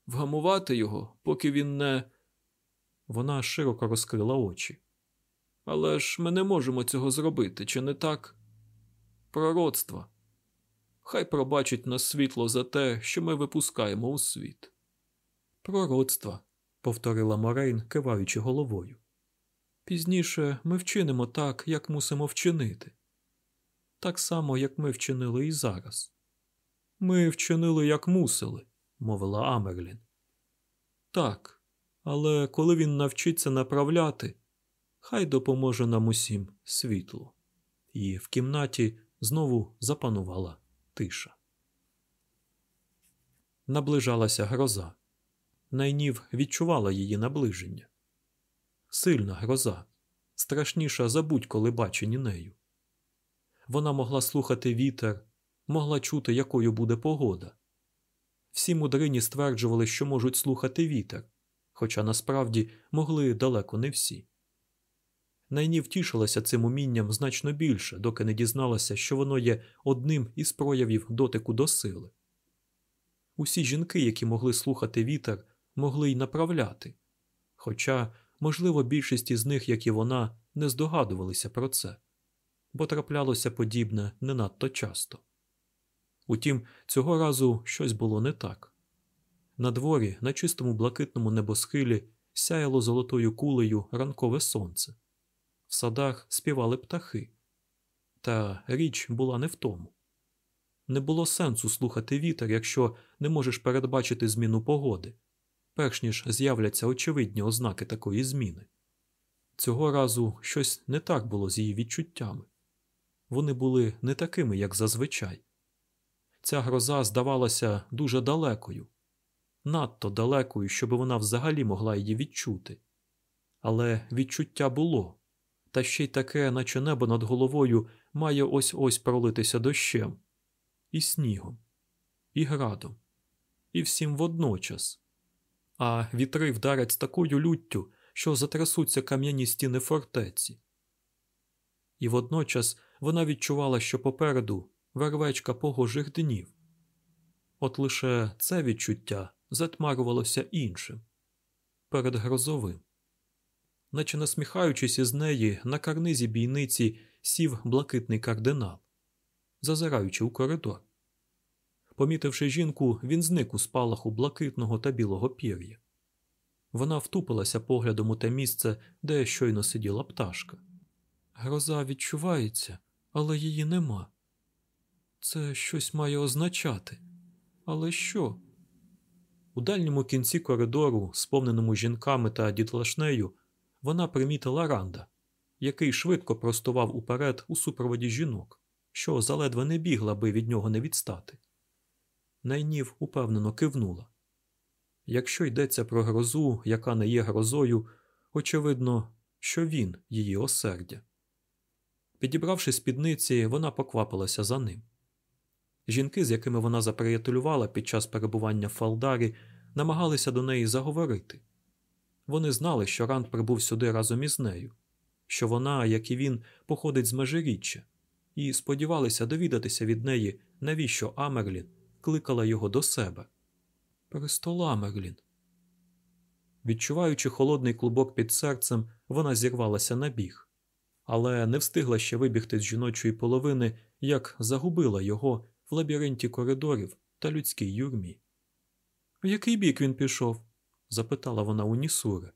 вгамувати його, поки він не. Вона широко розкрила очі. Але ж ми не можемо цього зробити, чи не так? Пророцтва. Хай пробачить нас світло за те, що ми випускаємо у світ. Пророцтва, повторила Морейн, киваючи головою. Пізніше ми вчинимо так, як мусимо вчинити. Так само, як ми вчинили і зараз. Ми вчинили, як мусили, мовила Амерлін. Так, але коли він навчиться направляти, хай допоможе нам усім світло. І в кімнаті знову запанувала тиша. Наближалася гроза. Найнів відчувала її наближення. Сильна гроза, страшніша за будь-коли бачені нею. Вона могла слухати вітер, могла чути, якою буде погода. Всі мудрині стверджували, що можуть слухати вітер, хоча насправді могли далеко не всі. Найні втішилася цим умінням значно більше, доки не дізналася, що воно є одним із проявів дотику до сили. Усі жінки, які могли слухати вітер, могли й направляти, хоча, можливо, більшість із них, як і вона, не здогадувалися про це, бо траплялося подібне не надто часто. Утім, цього разу щось було не так. На дворі, на чистому блакитному небосхилі, сяяло золотою кулею ранкове сонце. В садах співали птахи. Та річ була не в тому. Не було сенсу слухати вітер, якщо не можеш передбачити зміну погоди, перш ніж з'являться очевидні ознаки такої зміни. Цього разу щось не так було з її відчуттями. Вони були не такими, як зазвичай. Ця гроза здавалася дуже далекою, надто далекою, щоб вона взагалі могла її відчути. Але відчуття було, та ще й таке, наче небо над головою має ось ось пролитися дощем, і снігом, і градом, і всім водночас. А вітри вдарять з такою люттю, що затрясуться кам'яні стіни фортеці. І водночас вона відчувала, що попереду вервечка погожих днів. От лише це відчуття затмарувалося іншим передгрозовим. Наче насміхаючись із неї, на карнизі бійниці сів блакитний кардинал, зазираючи у коридор. Помітивши жінку, він зник у спалаху блакитного та білого пір'я. Вона втупилася поглядом у те місце, де щойно сиділа пташка. Гроза відчувається, але її нема. Це щось має означати. Але що? У дальньому кінці коридору, сповненому жінками та дітлашнею, вона примітила Ранда, який швидко простував уперед у супроводі жінок, що заледве не бігла, би від нього не відстати. Найнів упевнено кивнула. Якщо йдеться про грозу, яка не є грозою, очевидно, що він її осердя. Підібравши спідниці, вона поквапилася за ним. Жінки, з якими вона заприятелювала під час перебування в Фалдарі, намагалися до неї заговорити. Вони знали, що Ранд прибув сюди разом із нею, що вона, як і він, походить з межиріччя, і сподівалися довідатися від неї, навіщо Амерлін кликала його до себе. Престол Амерлін. Відчуваючи холодний клубок під серцем, вона зірвалася на біг, але не встигла ще вибігти з жіночої половини, як загубила його в лабіринті коридорів та людській юрмі. В який бік він пішов? запитала вона у Нісури.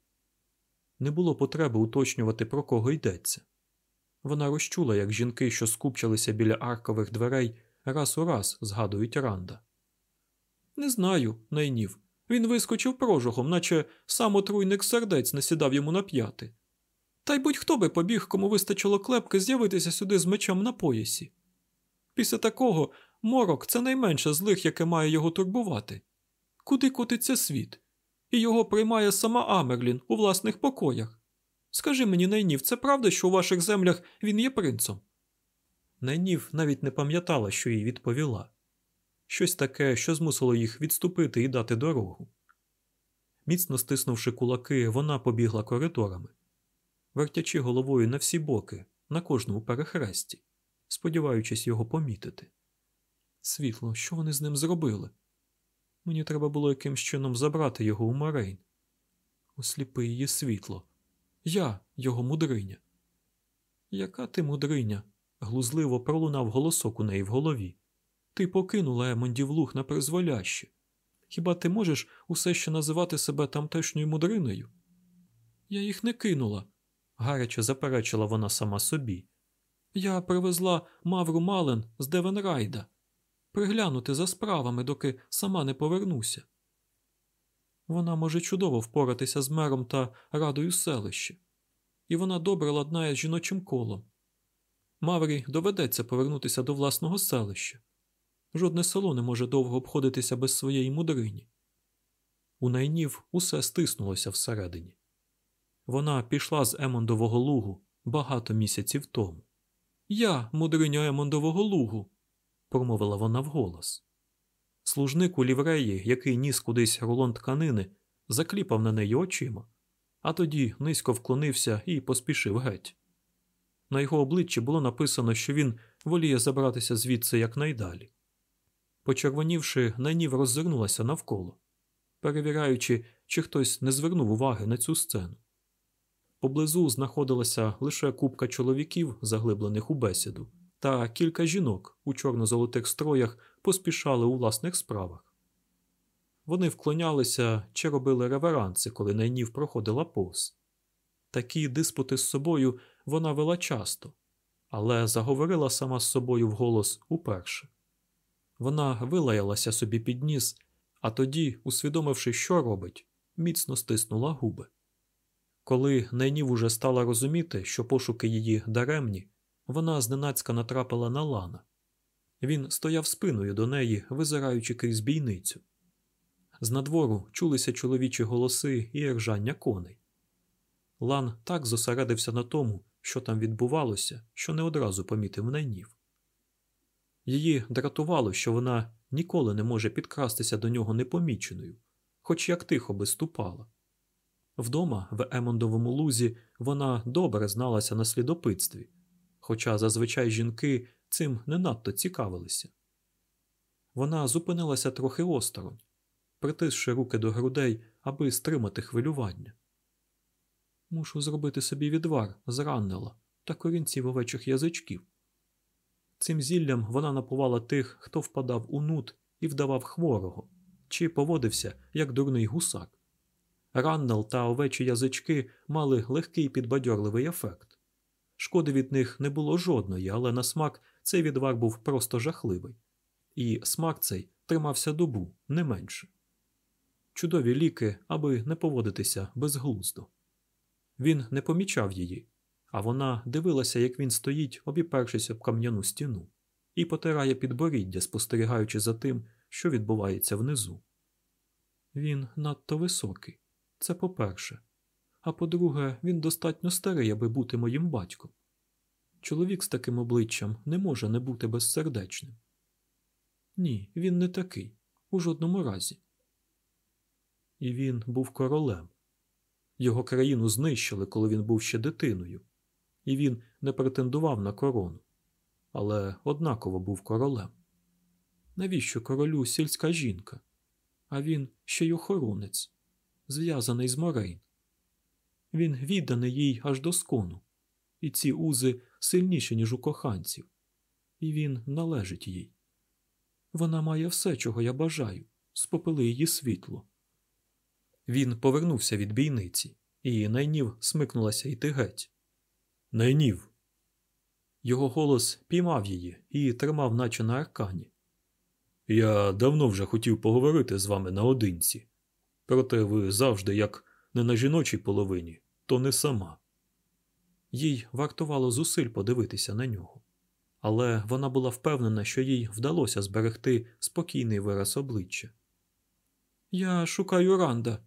Не було потреби уточнювати, про кого йдеться. Вона розчула, як жінки, що скупчилися біля аркових дверей, раз у раз згадують Ранда. Не знаю, найнів. Він вискочив прожогом, наче сам отруйник сердець насідав йому на п'яти. Та й будь-хто би побіг, кому вистачило клепки з'явитися сюди з мечем на поясі. Після такого морок це найменше злих, яке має його турбувати. Куди котиться світ? І його приймає сама Амерлін у власних покоях. Скажи мені, Найнів, це правда, що у ваших землях він є принцом? Найнів навіть не пам'ятала, що їй відповіла щось таке, що змусило їх відступити і дати дорогу. Міцно стиснувши кулаки, вона побігла коридорами, вертячи головою на всі боки, на кожному перехресті, сподіваючись його помітити. Світло, що вони з ним зробили? Мені треба було якимсь чином забрати його у Морейн. Осліпи її світло. Я його мудриня. Яка ти мудриня? глузливо пролунав голосок у неї в голові. Ти покинула Емондів луг на призволяще. Хіба ти можеш усе ще називати себе тамтешньою мудриною? Я їх не кинула, гаряче заперечила вона сама собі. Я привезла Мавру Мален з Девенрайда приглянути за справами, доки сама не повернуся. Вона може чудово впоратися з мером та радою селища, і вона добре ладнає з жіночим колом. Маврі доведеться повернутися до власного селища. Жодне село не може довго обходитися без своєї мудрині. У найнів усе стиснулося всередині. Вона пішла з Емондового лугу багато місяців тому. Я, мудриня Емондового лугу, промовила вона вголос. Служник у лівреї, який ніс кудись рулон тканини, закліпав на неї очима, а тоді низько вклонився і поспішив геть. На його обличчі було написано, що він воліє забратися звідси якнайдалі. Почервонівши, найнів роззирнулася навколо, перевіряючи, чи хтось не звернув уваги на цю сцену. Поблизу знаходилася лише купка чоловіків, заглиблених у бесіду, та кілька жінок у чорно-золотих строях поспішали у власних справах. Вони вклонялися чи робили реверанси, коли найнів проходила повз. Такі диспути з собою вона вела часто, але заговорила сама з собою вголос уперше. Вона вилаялася собі під ніс, а тоді, усвідомивши, що робить, міцно стиснула губи. Коли найнів уже стала розуміти, що пошуки її даремні, вона зненацька натрапила на лана. Він стояв спиною до неї, визираючи крізь бійницю. З надвору чулися чоловічі голоси і ржання коней. Лан так зосередився на тому, що там відбувалося, що не одразу помітив найнів. Її дратувало, що вона ніколи не може підкрастися до нього непоміченою, хоч як тихо би ступала. Вдома, в Емондовому лузі, вона добре зналася на слідопитстві, хоча зазвичай жінки цим не надто цікавилися. Вона зупинилася трохи осторонь, притисши руки до грудей, аби стримати хвилювання. Мушу зробити собі відвар з раннела та корінців овечих язичків. Цим зіллям вона напувала тих, хто впадав у нут і вдавав хворого, чи поводився як дурний гусак. Раннел та овечі язички мали легкий підбадьорливий ефект. Шкоди від них не було жодної, але на смак цей відвар був просто жахливий, і смак цей тримався добу не менше. Чудові ліки, аби не поводитися безглуздо. Він не помічав її, а вона дивилася, як він стоїть, обіпершись об кам'яну стіну, і потирає підборіддя, спостерігаючи за тим, що відбувається внизу. Він надто високий, це по-перше. А по-друге, він достатньо старий, аби бути моїм батьком. Чоловік з таким обличчям не може не бути безсердечним. Ні, він не такий, у жодному разі. І він був королем. Його країну знищили, коли він був ще дитиною, і він не претендував на корону, але однаково був королем. Навіщо королю сільська жінка? А він ще й охоронець, зв'язаний з Морейн. Він відданий їй аж до скону, і ці узи сильніші, ніж у коханців, і він належить їй. Вона має все, чого я бажаю, спопили її світло. Він повернувся від бійниці, і найнів смикнулася йти геть. Найнів. Його голос піймав її і тримав, наче на аркані. Я давно вже хотів поговорити з вами наодинці. Проте ви завжди, як не на жіночій половині, то не сама. їй вартувало зусиль подивитися на нього, але вона була впевнена, що їй вдалося зберегти спокійний вираз обличчя. Я шукаю Ранда.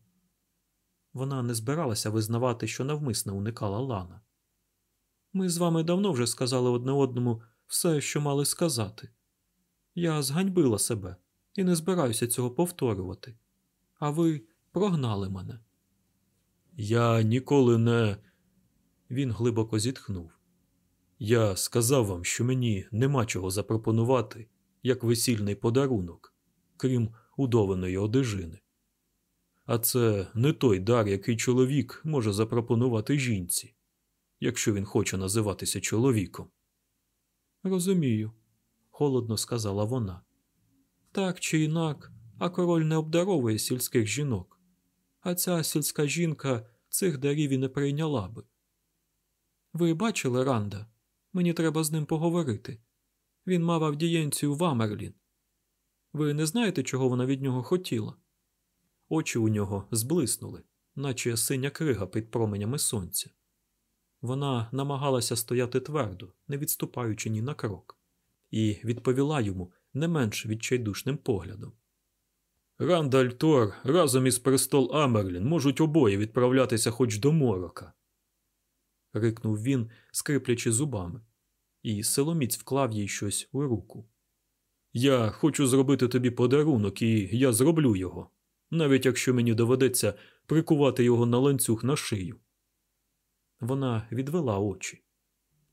Вона не збиралася визнавати, що навмисно уникала Лана. Ми з вами давно вже сказали одне одному все, що мали сказати. Я зганьбила себе і не збираюся цього повторювати. А ви прогнали мене. Я ніколи не. Він глибоко зітхнув. Я сказав вам, що мені нема чого запропонувати як весільний подарунок, крім удованої одежини. А це не той дар, який чоловік може запропонувати жінці, якщо він хоче називатися чоловіком. Розумію, холодно сказала вона. Так чи інак, а король не обдаровує сільських жінок, а ця сільська жінка цих дарів і не прийняла би. Ви бачили Ранда? Мені треба з ним поговорити. Він мав авдієнцію в Амерлін. Ви не знаєте, чого вона від нього хотіла? Очі у нього зблиснули, наче синя крига під променями сонця. Вона намагалася стояти твердо, не відступаючи ні на крок, і відповіла йому не менш відчайдушним поглядом. Рандаль Тор разом із престол Амерлін можуть обоє відправлятися хоч до морока. рикнув він, скриплячи зубами, і силоміць вклав їй щось у руку. Я хочу зробити тобі подарунок, і я зроблю його, навіть якщо мені доведеться прикувати його на ланцюг на шию. Вона відвела очі.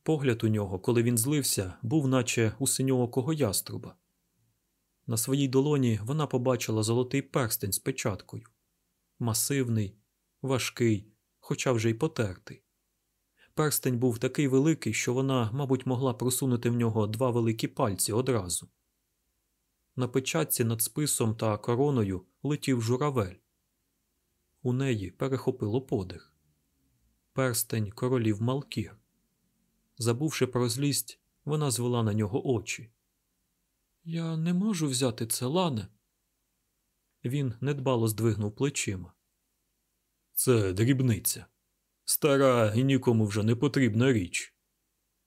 Погляд у нього, коли він злився, був наче у синьоокого яструба. На своїй долоні вона побачила золотий перстень з печаткою масивний, важкий, хоча вже й потертий. Перстень був такий великий, що вона, мабуть, могла просунути в нього два великі пальці одразу. На печатці над списом та короною летів журавель. У неї перехопило подих. Перстень королів Малкір. Забувши про злість, вона звела на нього очі. Я не можу взяти це, Лане. Він недбало здвигнув плечима. Це дрібниця. Стара і нікому вже не потрібна річ.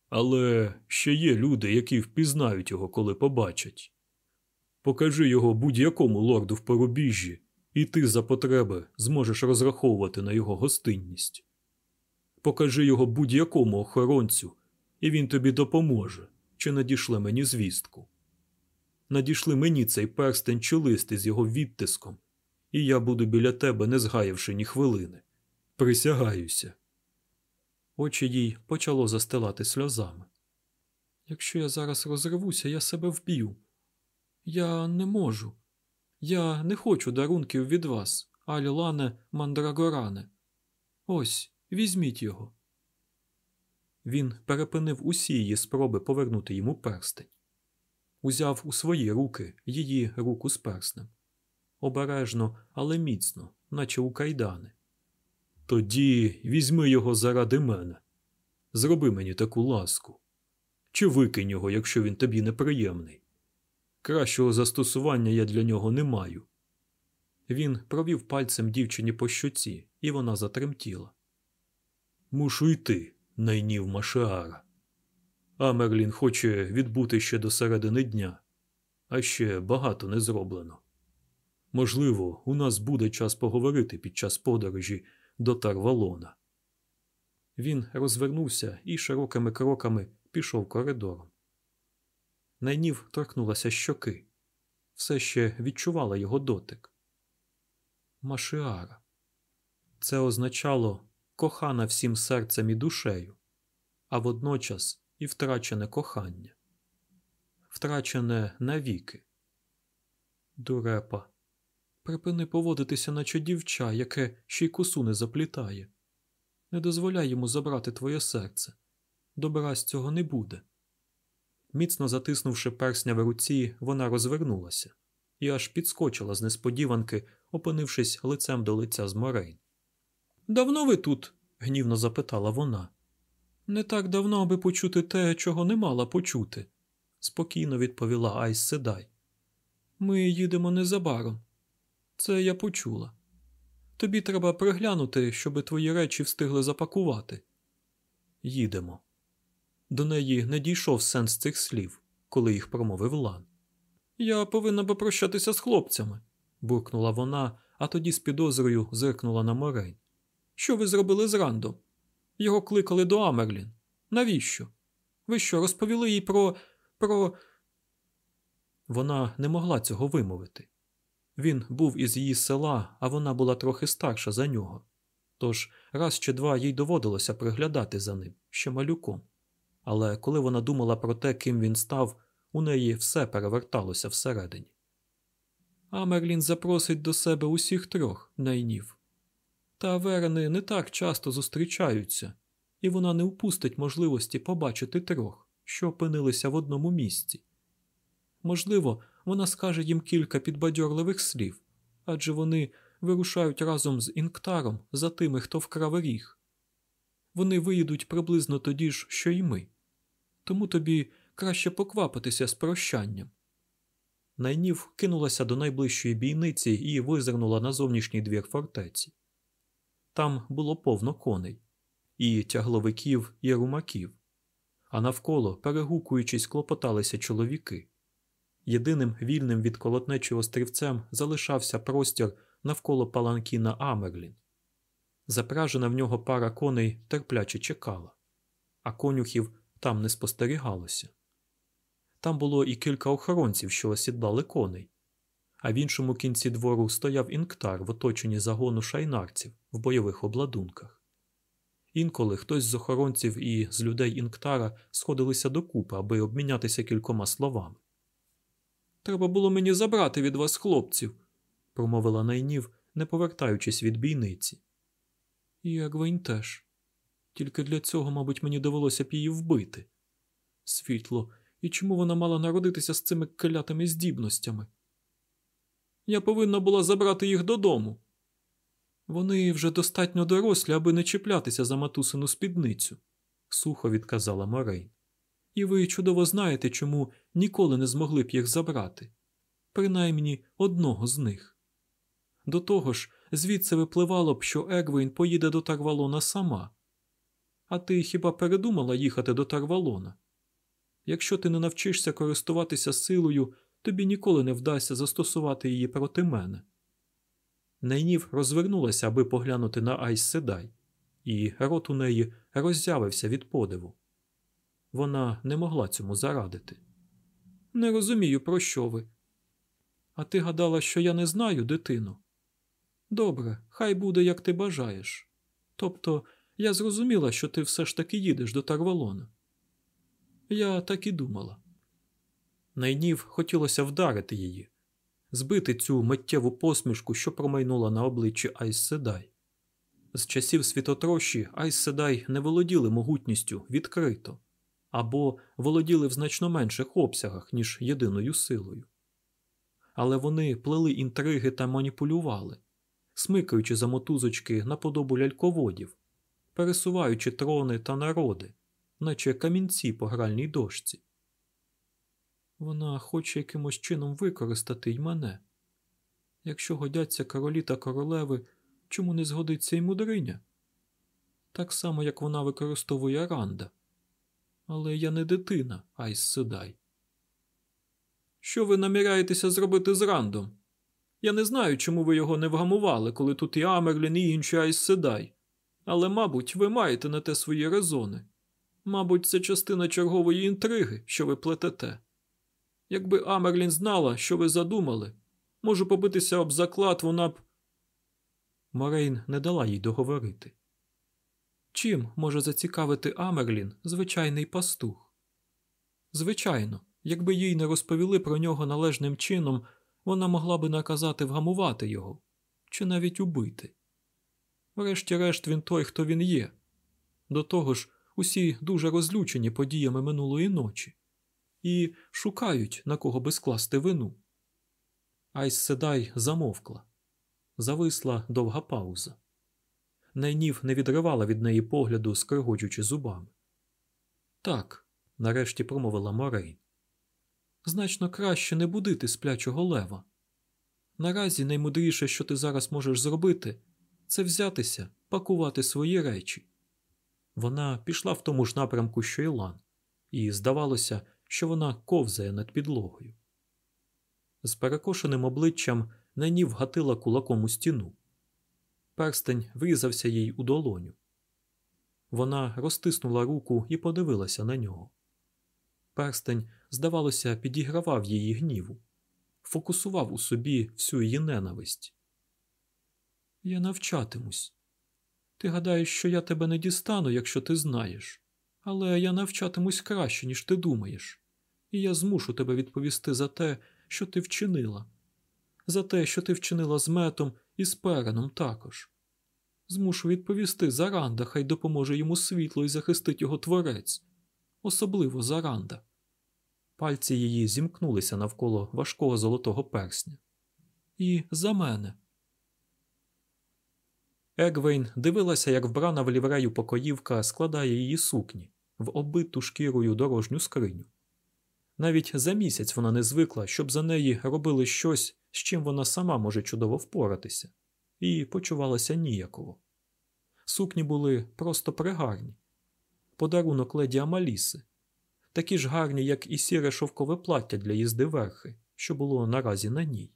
Але ще є люди, які впізнають його, коли побачать. Покажи його будь-якому лорду в порубіжжі, і ти за потреби зможеш розраховувати на його гостинність. Покажи його будь-якому охоронцю, і він тобі допоможе, чи надішле мені звістку. Надішли мені цей перстень чи лист із його відтиском, і я буду біля тебе, не згаявши ні хвилини. Присягаюся. Очі їй почало застилати сльозами. Якщо я зараз розривуся, я себе вб'ю. Я не можу. Я не хочу дарунків від вас, Алілане Мандрагоране. Ось, візьміть його. Він перепинив усі її спроби повернути йому перстень. Узяв у свої руки її руку з перснем. Обережно, але міцно, наче у кайдани. Тоді візьми його заради мене. Зроби мені таку ласку. Чи викинь його, якщо він тобі неприємний. Кращого застосування я для нього не маю. Він провів пальцем дівчині по щоці, і вона затремтіла. Мушу йти, найнів Машеара. Амерлін хоче відбути ще до середини дня, а ще багато не зроблено. Можливо, у нас буде час поговорити під час подорожі до Тарвалона. Він розвернувся і широкими кроками пішов коридором. Найнів торкнулася щоки, все ще відчувала його дотик. Машиара. Це означало кохана всім серцем і душею, а водночас і втрачене кохання, втрачене навіки. Дурепа, припини поводитися, наче дівча, яке ще й косу не заплітає. Не дозволяй йому забрати твоє серце. Добра з цього не буде. Міцно затиснувши персня в руці, вона розвернулася і аж підскочила з несподіванки, опинившись лицем до лиця з Морейн. Давно ви тут? гнівно запитала вона. Не так давно, аби почути те, чого не мала почути, спокійно відповіла Айс Седай. Ми їдемо незабаром. Це я почула. Тобі треба приглянути, щоби твої речі встигли запакувати. їдемо. До неї не дійшов сенс цих слів, коли їх промовив Лан. Я повинна попрощатися з хлопцями, буркнула вона, а тоді з підозрою зиркнула на Морейн. Що ви зробили з Рандом? Його кликали до Амерлін. Навіщо? Ви що, розповіли їй про. про. Вона не могла цього вимовити. Він був із її села, а вона була трохи старша за нього. Тож раз чи два їй доводилося приглядати за ним, ще малюком. Але коли вона думала про те, ким він став, у неї все переверталося всередині. Амерлін запросить до себе усіх трьох найнів. Та верени не так часто зустрічаються, і вона не впустить можливості побачити трьох, що опинилися в одному місці. Можливо, вона скаже їм кілька підбадьорливих слів, адже вони вирушають разом з інктаром за тими, хто вкрав ріг. Вони виїдуть приблизно тоді ж, що й ми. Тому тобі краще поквапитися з прощанням. Найнів кинулася до найближчої бійниці і визирнула на зовнішній двір фортеці. Там було повно коней, і тягловиків, і румаків, а навколо, перегукуючись, клопоталися чоловіки. Єдиним вільним від колотнечі острівцем залишався простір навколо паланкіна Амерлін. Запражена в нього пара коней терпляче чекала, а конюхів там не спостерігалося. Там було і кілька охоронців, що осідлали коней, а в іншому кінці двору стояв інктар в оточенні загону шайнарців в бойових обладунках. Інколи хтось з охоронців і з людей інктара сходилися докупи, аби обмінятися кількома словами. Треба було мені забрати від вас хлопців, промовила найнів, не повертаючись від бійниці. І Егвейн теж. Тільки для цього, мабуть, мені довелося б її вбити. Світло, і чому вона мала народитися з цими клятими здібностями? Я повинна була забрати їх додому. Вони вже достатньо дорослі, аби не чіплятися за матусину спідницю, сухо відказала Морейн. І ви чудово знаєте, чому ніколи не змогли б їх забрати, принаймні одного з них. До того ж, звідси випливало б, що Егвейн поїде до Тарвалона сама. А ти хіба передумала їхати до Тарвалона? Якщо ти не навчишся користуватися силою, тобі ніколи не вдасться застосувати її проти мене. Найнів розвернулася, аби поглянути на Айс Седай, і рот у неї роззявився від подиву. Вона не могла цьому зарадити. Не розумію, про що ви. А ти гадала, що я не знаю, дитину? Добре, хай буде, як ти бажаєш. Тобто, я зрозуміла, що ти все ж таки їдеш до Тарвалона. Я так і думала. Найнів хотілося вдарити її, збити цю миттєву посмішку, що промайнула на обличчі Айс Седай. З часів світотрощі Айс Седай не володіли могутністю відкрито або володіли в значно менших обсягах, ніж єдиною силою. Але вони плели інтриги та маніпулювали, смикаючи за мотузочки наподобу ляльководів, пересуваючи трони та народи, наче камінці по гральній дошці. Вона хоче якимось чином використати й мене. Якщо годяться королі та королеви, чому не згодиться й мудриня? Так само, як вона використовує Ранда. Але я не дитина, Айз Седай. Що ви наміряєтеся зробити з Рандом? Я не знаю, чому ви його не вгамували, коли тут і Амерлін, і інші Айз Седай. Але, мабуть, ви маєте на те свої резони. Мабуть, це частина чергової інтриги, що ви плетете. Якби Амерлін знала, що ви задумали, можу побитися об заклад, вона б. Морейн не дала їй договорити. Чим може зацікавити Амерлін звичайний пастух? Звичайно, якби їй не розповіли про нього належним чином, вона могла би наказати вгамувати його чи навіть убити. Врешті-решт, він той, хто він є. До того ж, усі дуже розлючені подіями минулої ночі і шукають, на кого би скласти вину. Айс Седай замовкла. Зависла довга пауза. Найнів не відривала від неї погляду, скригочучи зубами. Так, нарешті промовила Морейн. Значно краще не будити сплячого лева. Наразі наймудріше, що ти зараз можеш зробити, це взятися, пакувати свої речі. Вона пішла в тому ж напрямку, що й Лан, і здавалося, що вона ковзає над підлогою. З перекошеним обличчям Найнів гатила кулаком у стіну. Перстень врізався їй у долоню. Вона розтиснула руку і подивилася на нього. Перстень, здавалося, підігравав її гніву, фокусував у собі всю її ненависть. Я навчатимусь. Ти гадаєш, що я тебе не дістану, якщо ти знаєш, але я навчатимусь краще, ніж ти думаєш, і я змушу тебе відповісти за те, що ти вчинила, за те, що ти вчинила з метом і з переном також. Змушу відповісти за Ранда, хай допоможе йому світло і захистить його творець, особливо за Ранда. Пальці її зімкнулися навколо важкого золотого персня. І за мене. Егвейн дивилася, як вбрана в ліврею покоївка складає її сукні в оббиту шкірою дорожню скриню. Навіть за місяць вона не звикла, щоб за неї робили щось, з чим вона сама може чудово впоратися, і почувалася ніяково. Сукні були просто пригарні. Подарунок леді Амаліси, такі ж гарні, як і сіре шовкове плаття для їзди верхи, що було наразі на ній.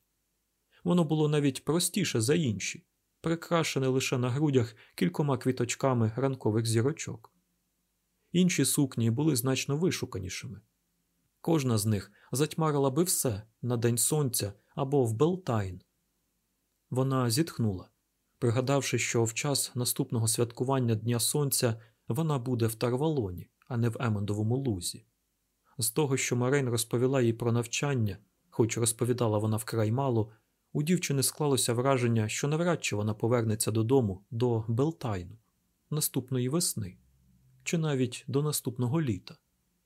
Воно було навіть простіше за інші, прикрашене лише на грудях кількома квіточками ранкових зірочок. Інші сукні були значно вишуканішими. Кожна з них затьмарила би все на день сонця або в Белтайн. Вона зітхнула, пригадавши, що в час наступного святкування Дня Сонця вона буде в Тарвалоні, а не в Емендовому лузі. З того, що Морейн розповіла їй про навчання, хоч розповідала вона вкрай мало, у дівчини склалося враження, що навряд чи вона повернеться додому до Белтайну наступної весни, чи навіть до наступного літа,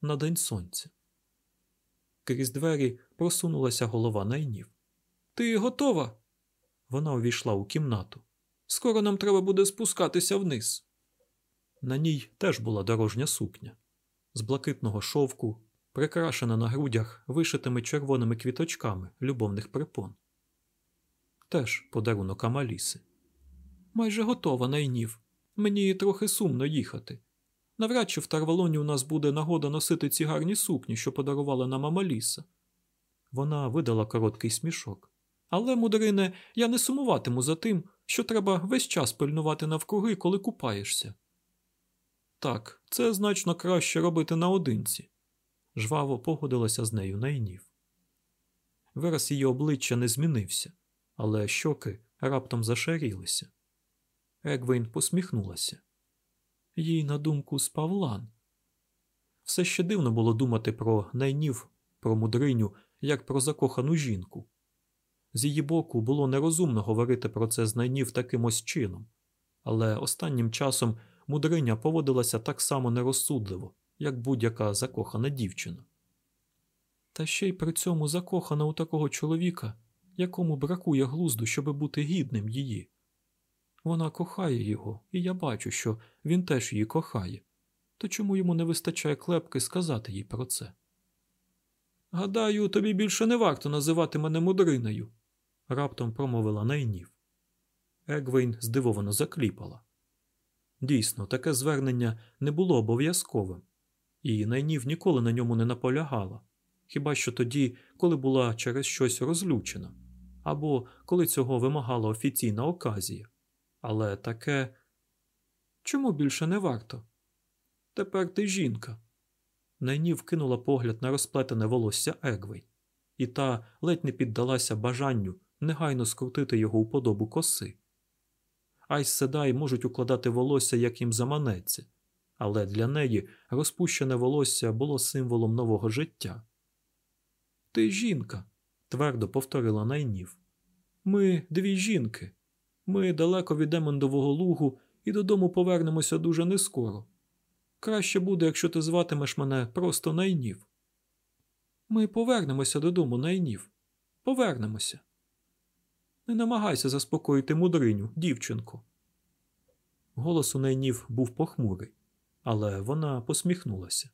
на День Сонця. Крізь двері просунулася голова найнів. Ти готова? Вона увійшла у кімнату. Скоро нам треба буде спускатися вниз. На ній теж була дорожня сукня з блакитного шовку, прикрашена на грудях вишитими червоними квіточками любовних припон. Теж подарунок Амаліси. Майже готова найнів. Мені трохи сумно їхати. Навряд чи в Тарвалоні у нас буде нагода носити ці гарні сукні, що подарувала нам Амаліса. Вона видала короткий смішок. Але, мудрине, я не сумуватиму за тим, що треба весь час пильнувати навкруги, коли купаєшся. Так, це значно краще робити наодинці. Жваво погодилася з нею найнів. Вираз її обличчя не змінився, але щоки раптом зашарілися. Егвейн посміхнулася. Їй на думку спав лан. Все ще дивно було думати про найнів, про мудриню, як про закохану жінку. З її боку було нерозумно говорити про це з найнів таким ось чином, але останнім часом мудриня поводилася так само нерозсудливо, як будь-яка закохана дівчина. Та ще й при цьому закохана у такого чоловіка, якому бракує глузду, щоби бути гідним її. Вона кохає його, і я бачу, що він теж її кохає. То чому йому не вистачає клепки сказати їй про це? Гадаю, тобі більше не варто називати мене мудриною, раптом промовила найнів. Егвейн здивовано закліпала. Дійсно, таке звернення не було обов'язковим, і найнів ніколи на ньому не наполягала, хіба що тоді, коли була через щось розлючена, або коли цього вимагала офіційна оказія. Але таке чому більше не варто? Тепер ти жінка. Найнів кинула погляд на розплетене волосся Егвей, і та ледь не піддалася бажанню негайно скрутити його у подобу коси. Айс Седай можуть укладати волосся, як їм заманеться, але для неї розпущене волосся було символом нового життя. Ти жінка, твердо повторила найнів. Ми дві жінки. Ми далеко від Емондового лугу і додому повернемося дуже нескоро. Краще буде, якщо ти зватимеш мене просто найнів. Ми повернемося додому найнів. Повернемося. Не намагайся заспокоїти мудриню, дівчинку. Голос у найнів був похмурий, але вона посміхнулася.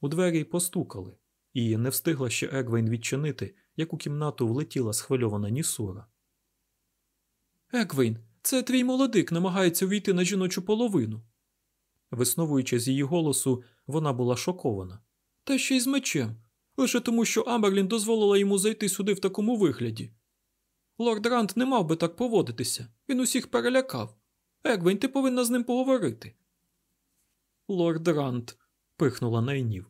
У двері постукали, і не встигла ще Егвейн відчинити, як у кімнату влетіла схвильована Нісура. Егвейн, це твій молодик намагається увійти на жіночу половину. Висновуючи з її голосу, вона була шокована. Та ще й з мечем. Лише тому, що Амберлін дозволила йому зайти сюди в такому вигляді. Лорд Рант не мав би так поводитися. Він усіх перелякав. Егвень, ти повинна з ним поговорити. Лорд Рант, пихнула найнів.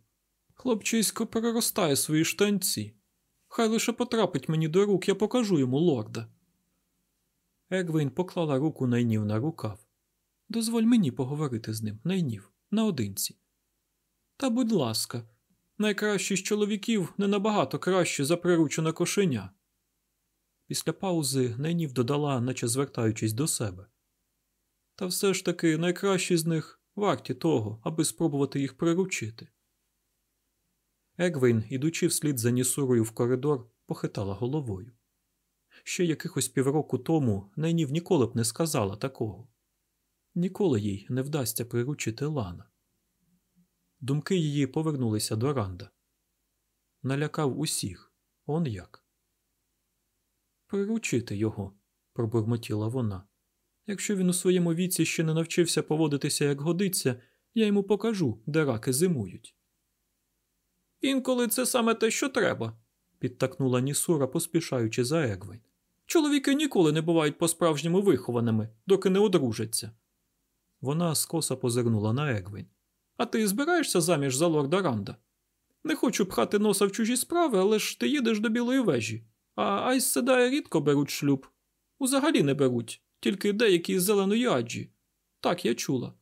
Хлопчисько переростає свої штанці. Хай лише потрапить мені до рук, я покажу йому лорда. Егвейн поклала руку найнів на рукав. Дозволь мені поговорити з ним, найнів, наодинці. Та будь ласка, найкращий з чоловіків не набагато краще за приручене кошеня. Після паузи найнів додала, наче звертаючись до себе. Та все ж таки найкращі з них варті того, аби спробувати їх приручити. Егвейн, ідучи вслід за Нісурою в коридор, похитала головою. Ще якихось півроку тому найнів ніколи б не сказала такого. Ніколи їй не вдасться приручити Лана. Думки її повернулися до Ранда. Налякав усіх, он як. Приручити його, пробурмотіла вона. Якщо він у своєму віці ще не навчився поводитися, як годиться, я йому покажу, де раки зимують. Інколи це саме те, що треба, підтакнула Нісура, поспішаючи за Егвейн. Чоловіки ніколи не бувають по-справжньому вихованими, доки не одружаться. Вона скоса позирнула на Егвейн. А ти збираєшся заміж за лорда Ранда? Не хочу пхати носа в чужі справи, але ж ти їдеш до білої вежі. А Айс Седає рідко беруть шлюб. Узагалі не беруть, тільки деякі з зеленої аджі. Так я чула.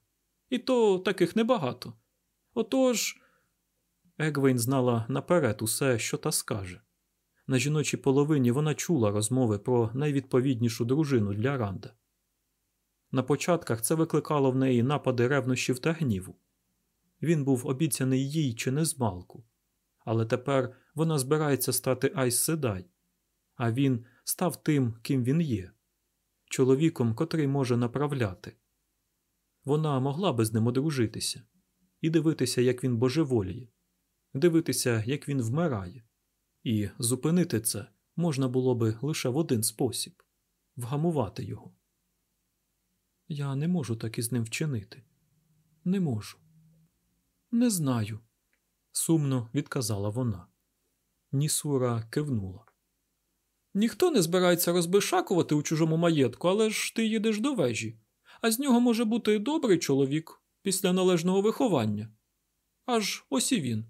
І то таких небагато. Отож. Егвейн знала наперед усе, що та скаже. На жіночій половині вона чула розмови про найвідповіднішу дружину для Ранда. На початках це викликало в неї напади ревнощів та гніву. Він був обіцяний їй чи не змалку. Але тепер вона збирається стати Айс Седай, а він став тим, ким він є чоловіком, котрий може направляти. Вона могла би з ним одружитися і дивитися, як він божеволіє, дивитися, як він вмирає, і зупинити це можна було би лише в один спосіб вгамувати його. Я не можу так із ним вчинити. Не можу. Не знаю, сумно відказала вона. Нісура кивнула. Ніхто не збирається розбишакувати у чужому маєтку, але ж ти їдеш до вежі, а з нього може бути добрий чоловік після належного виховання. Аж ось і він.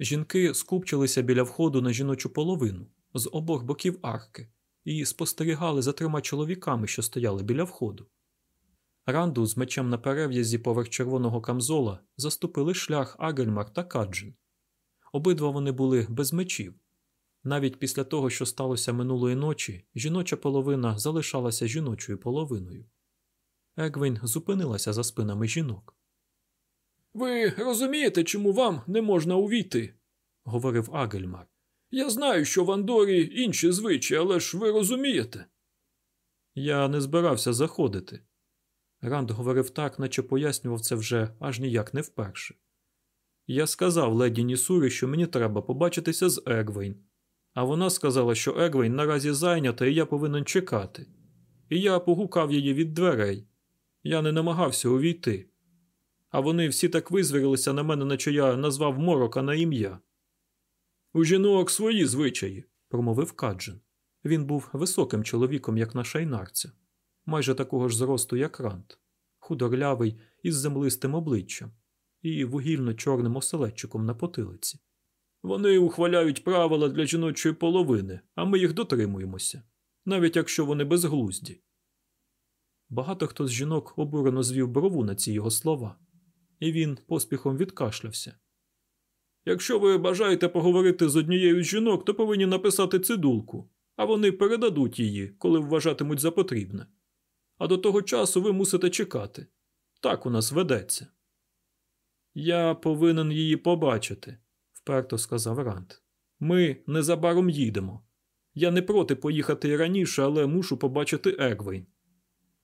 Жінки скупчилися біля входу на жіночу половину з обох боків арки і спостерігали за трьома чоловіками, що стояли біля входу. Ранду з мечем на перев'язі поверх червоного камзола заступили шлях Агельмар та Каджин. Обидва вони були без мечів. Навіть після того, що сталося минулої ночі, жіноча половина залишалася жіночою половиною. Егвін зупинилася за спинами жінок. Ви розумієте, чому вам не можна увійти? говорив Агельмар. Я знаю, що в Андорі інші звичаї, але ж ви розумієте. Я не збирався заходити. Ранд говорив так, наче пояснював це вже аж ніяк не вперше. Я сказав леді Нісурі, що мені треба побачитися з Егвейн, а вона сказала, що Егвейн наразі зайнята і я повинен чекати. І я погукав її від дверей. Я не намагався увійти. А вони всі так визвірилися на мене, наче я назвав морока на ім'я. У жінок свої звичаї, промовив Каджин. Він був високим чоловіком, як на шайнарця, майже такого ж зросту, як Рант, худорлявий із землистим обличчям і вугільно-чорним оселедчиком на потилиці. Вони ухваляють правила для жіночої половини, а ми їх дотримуємося, навіть якщо вони безглузді. Багато хто з жінок обурено звів брову на ці його слова, і він поспіхом відкашлявся. Якщо ви бажаєте поговорити з однією з жінок, то повинні написати цидулку, а вони передадуть її, коли вважатимуть за потрібне. А до того часу ви мусите чекати. Так у нас ведеться. Я повинен її побачити, вперто сказав Рант. Ми незабаром їдемо. Я не проти поїхати і раніше, але мушу побачити Егвейн.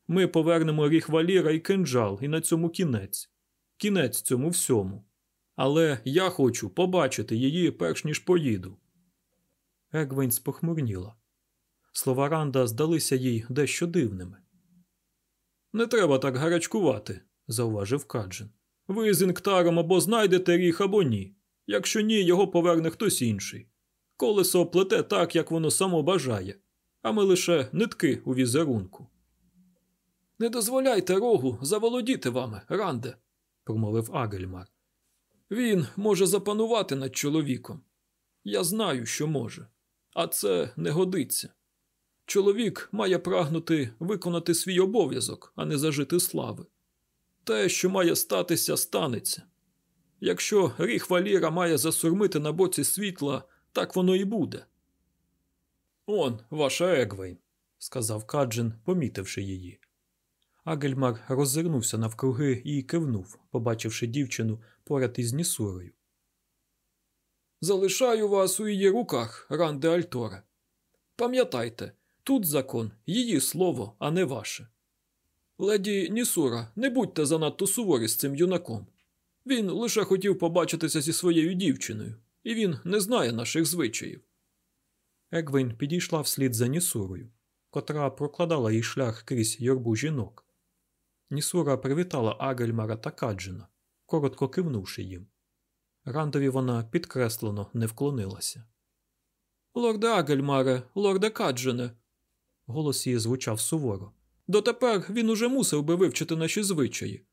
Ми повернемо ріг Валіра і кинджал, і на цьому кінець. Кінець цьому всьому. Але я хочу побачити її, перш ніж поїду. Егвейн спохмурніла. Слова Ранда здалися їй дещо дивними. Не треба так гарячкувати, зауважив Каджин. Ви з інктаром або знайдете ріг, або ні. Якщо ні, його поверне хтось інший. Колесо плете так, як воно само бажає, а ми лише нитки у візерунку. Не дозволяйте рогу заволодіти вами, Ранде, промовив Агельмар. Він може запанувати над чоловіком. Я знаю, що може, а це не годиться. Чоловік має прагнути виконати свій обов'язок, а не зажити слави. Те, що має статися, станеться. Якщо ріг валіра має засурмити на боці світла, так воно і буде. Он, ваша Егвейн, сказав Каджин, помітивши її. Агельмар роззирнувся навкруги і кивнув, побачивши дівчину поряд із Нісурою. Залишаю вас у її руках, Ранде Альторе. Пам'ятайте, тут закон, її слово, а не ваше. Леді Нісура, не будьте занадто суворі з цим юнаком. Він лише хотів побачитися зі своєю дівчиною, і він не знає наших звичаїв. Егвін підійшла вслід за Нісурою, котра прокладала їй шлях крізь юрбу жінок. Нісура привітала Агельмара та Каджина, коротко кивнувши їм. Рандові вона підкреслено не вклонилася. Лорде Агельмаре, лорде Каджине. Голос її звучав суворо. Дотепер він уже мусив би вивчити наші звичаї,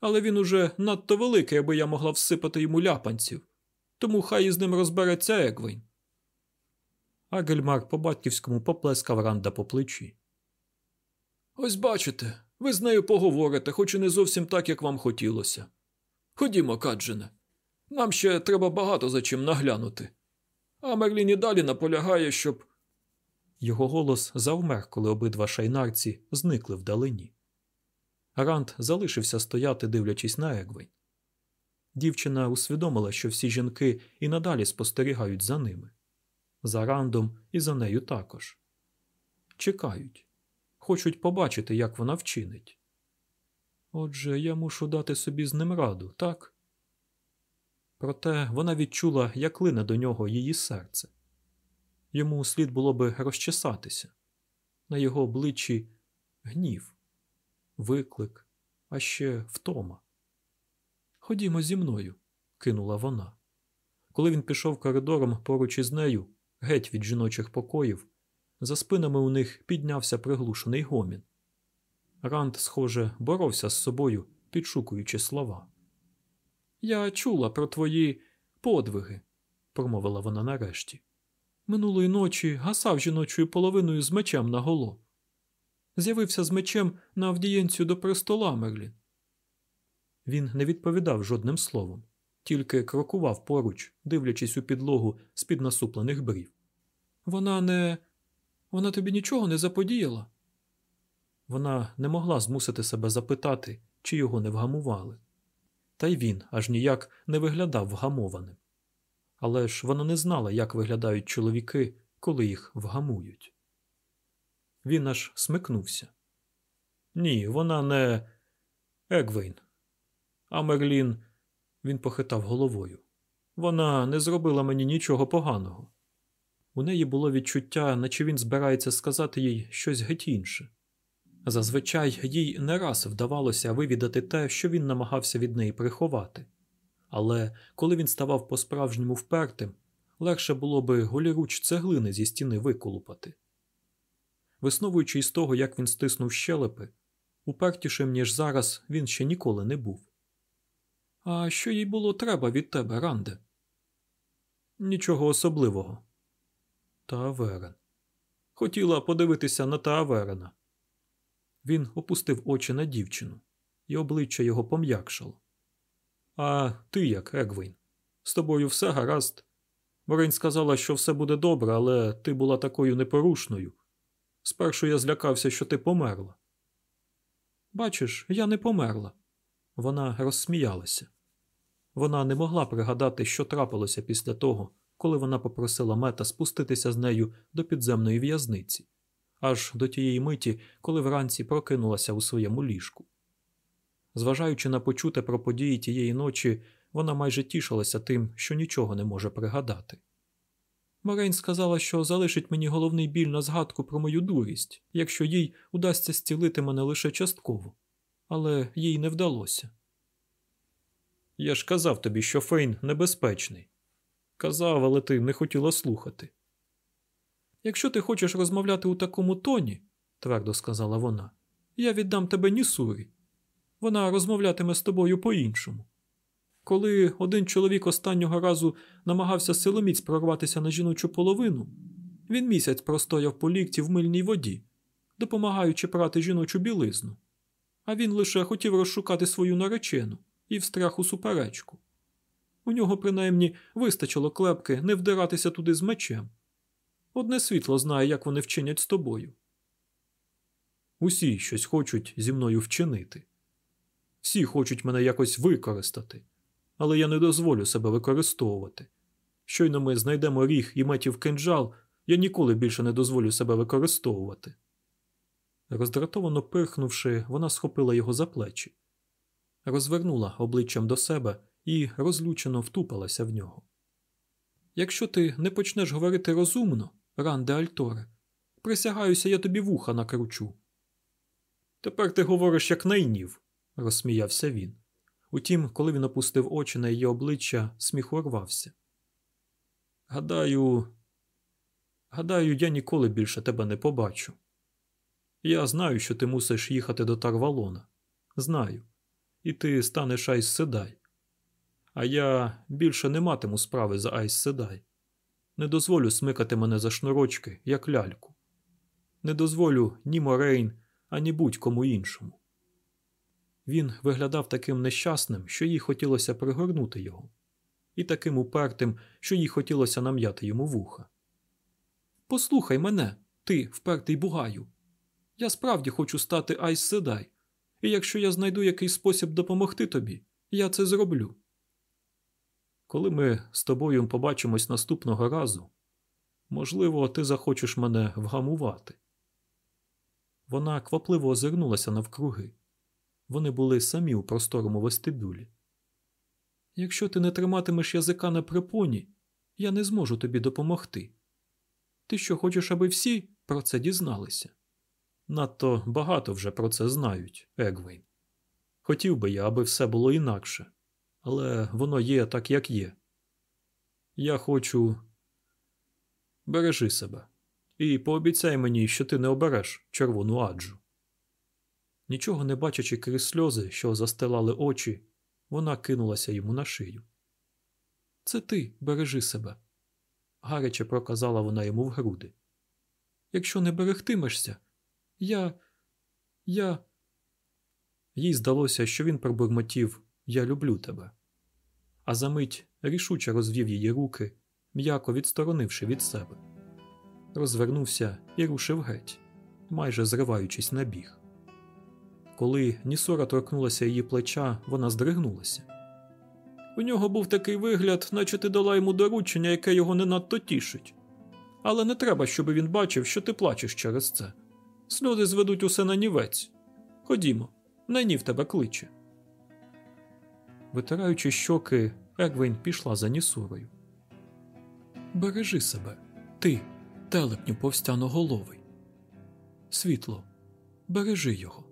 але він уже надто великий, аби я могла всипати йому ляпанців, тому хай із ним розбереться Егвейн. Агельмар по батьківському поплескав Ранда по плечі. Ось бачите, ви з нею поговорите, хоч і не зовсім так, як вам хотілося. Ходімо, Каджине. Нам ще треба багато за чим наглянути. А Мерлін і далі наполягає, щоб. Його голос завмер, коли обидва шайнарці зникли вдалині. Ранд залишився стояти, дивлячись на Егвейн. Дівчина усвідомила, що всі жінки і надалі спостерігають за ними, за Рандом і за нею також. Чекають, хочуть побачити, як вона вчинить. Отже, я мушу дати собі з ним раду, так? Проте вона відчула, як лине до нього її серце. Йому слід було би розчесатися. На його обличчі гнів, виклик, а ще втома. Ходімо зі мною, кинула вона. Коли він пішов коридором поруч із нею, геть від жіночих покоїв, за спинами у них піднявся приглушений гомін. Ранд, схоже, боровся з собою, підшукуючи слова. Я чула про твої подвиги, промовила вона нарешті. Минулої ночі гасав жіночою половиною з мечем наголо. З'явився з мечем на авдієнцію до престола Мерлін. Він не відповідав жодним словом, тільки крокував поруч, дивлячись у підлогу з під насуплених брів. Вона не. Вона тобі нічого не заподіяла. Вона не могла змусити себе запитати, чи його не вгамували. Та й він аж ніяк не виглядав вгамованим. Але ж вона не знала, як виглядають чоловіки, коли їх вгамують. Він аж смикнувся. Ні, вона не Егвейн. А Мерлін, він похитав головою. Вона не зробила мені нічого поганого. У неї було відчуття, наче він збирається сказати їй щось геть інше. Зазвичай їй не раз вдавалося вивідати те, що він намагався від неї приховати. Але коли він ставав по-справжньому впертим, легше було би голіруч цеглини зі стіни виколупати. Висновуючи із того, як він стиснув щелепи, упертішим, ніж зараз, він ще ніколи не був. А що їй було треба від тебе, Ранде? Нічого особливого. Тааверен. Хотіла подивитися на Тааверена. Він опустив очі на дівчину, і обличчя його пом'якшало. А ти як, Егвін? З тобою все гаразд. Морень сказала, що все буде добре, але ти була такою непорушною. Спершу я злякався, що ти померла. Бачиш, я не померла. Вона розсміялася. Вона не могла пригадати, що трапилося після того, коли вона попросила мета спуститися з нею до підземної в'язниці, аж до тієї миті, коли вранці прокинулася у своєму ліжку. Зважаючи на почуте про події тієї ночі, вона майже тішилася тим, що нічого не може пригадати. Марейн сказала, що залишить мені головний біль на згадку про мою дурість, якщо їй удасться зцілити мене лише частково. але їй не вдалося. Я ж казав тобі, що Фейн небезпечний. Казав, але ти не хотіла слухати. Якщо ти хочеш розмовляти у такому тоні, твердо сказала вона, я віддам тебе Нісурі. Вона розмовлятиме з тобою по-іншому. Коли один чоловік останнього разу намагався силоміць прорватися на жіночу половину, він місяць простояв по лікті в мильній воді, допомагаючи прати жіночу білизну, а він лише хотів розшукати свою наречену і встряг у суперечку. У нього, принаймні, вистачило клепки не вдиратися туди з мечем. Одне світло знає, як вони вчинять з тобою. Усі щось хочуть зі мною вчинити. Всі хочуть мене якось використати, але я не дозволю себе використовувати. Щойно ми знайдемо ріг і метів кинджал, я ніколи більше не дозволю себе використовувати. Роздратовано пирхнувши, вона схопила його за плечі, розвернула обличчям до себе і розлючено втупалася в нього. Якщо ти не почнеш говорити розумно, Ранде Альторе, присягаюся, я тобі вуха накручу. Тепер ти говориш як найнів, розсміявся він. Утім, коли він опустив очі на її обличчя, сміх урвався. Гадаю, гадаю, я ніколи більше тебе не побачу. Я знаю, що ти мусиш їхати до Тарвалона. Знаю. І ти станеш Айс Седай. А я більше не матиму справи за Айс Седай. Не дозволю смикати мене за шнурочки, як ляльку. Не дозволю ні Морейн, ані будь-кому іншому. Він виглядав таким нещасним, що їй хотілося пригорнути його, і таким упертим, що їй хотілося нам'яти йому вуха. Послухай мене, ти, впертий бугаю. Я справді хочу стати Айс Седай, і якщо я знайду якийсь спосіб допомогти тобі, я це зроблю. Коли ми з тобою побачимось наступного разу, можливо, ти захочеш мене вгамувати. Вона квапливо озирнулася навкруги. Вони були самі у просторому вестибюлі. Якщо ти не триматимеш язика на припоні, я не зможу тобі допомогти. Ти що хочеш, аби всі про це дізналися? Надто багато вже про це знають, Егвейн. Хотів би я, аби все було інакше, але воно є так, як є. Я хочу. Бережи себе і пообіцяй мені, що ти не обереш червону аджу. Нічого не бачачи крізь сльози, що застилали очі, вона кинулася йому на шию. Це ти бережи себе, гаряче проказала вона йому в груди. Якщо не берегтимешся, я. я. Їй здалося, що він пробурмотів Я люблю тебе. А за мить рішуче розвів її руки, м'яко відсторонивши від себе. Розвернувся і рушив геть, майже зриваючись на біг. Коли Нісора торкнулася її плеча, вона здригнулася. У нього був такий вигляд, наче ти дала йому доручення, яке його не надто тішить. Але не треба, щоб він бачив, що ти плачеш через це. Сльози зведуть усе на нівець. Ходімо, найнів тебе кличе. Витираючи щоки, Егвень пішла за Нісурою. Бережи себе, ти, телепню повстяноголовий. Світло, бережи його.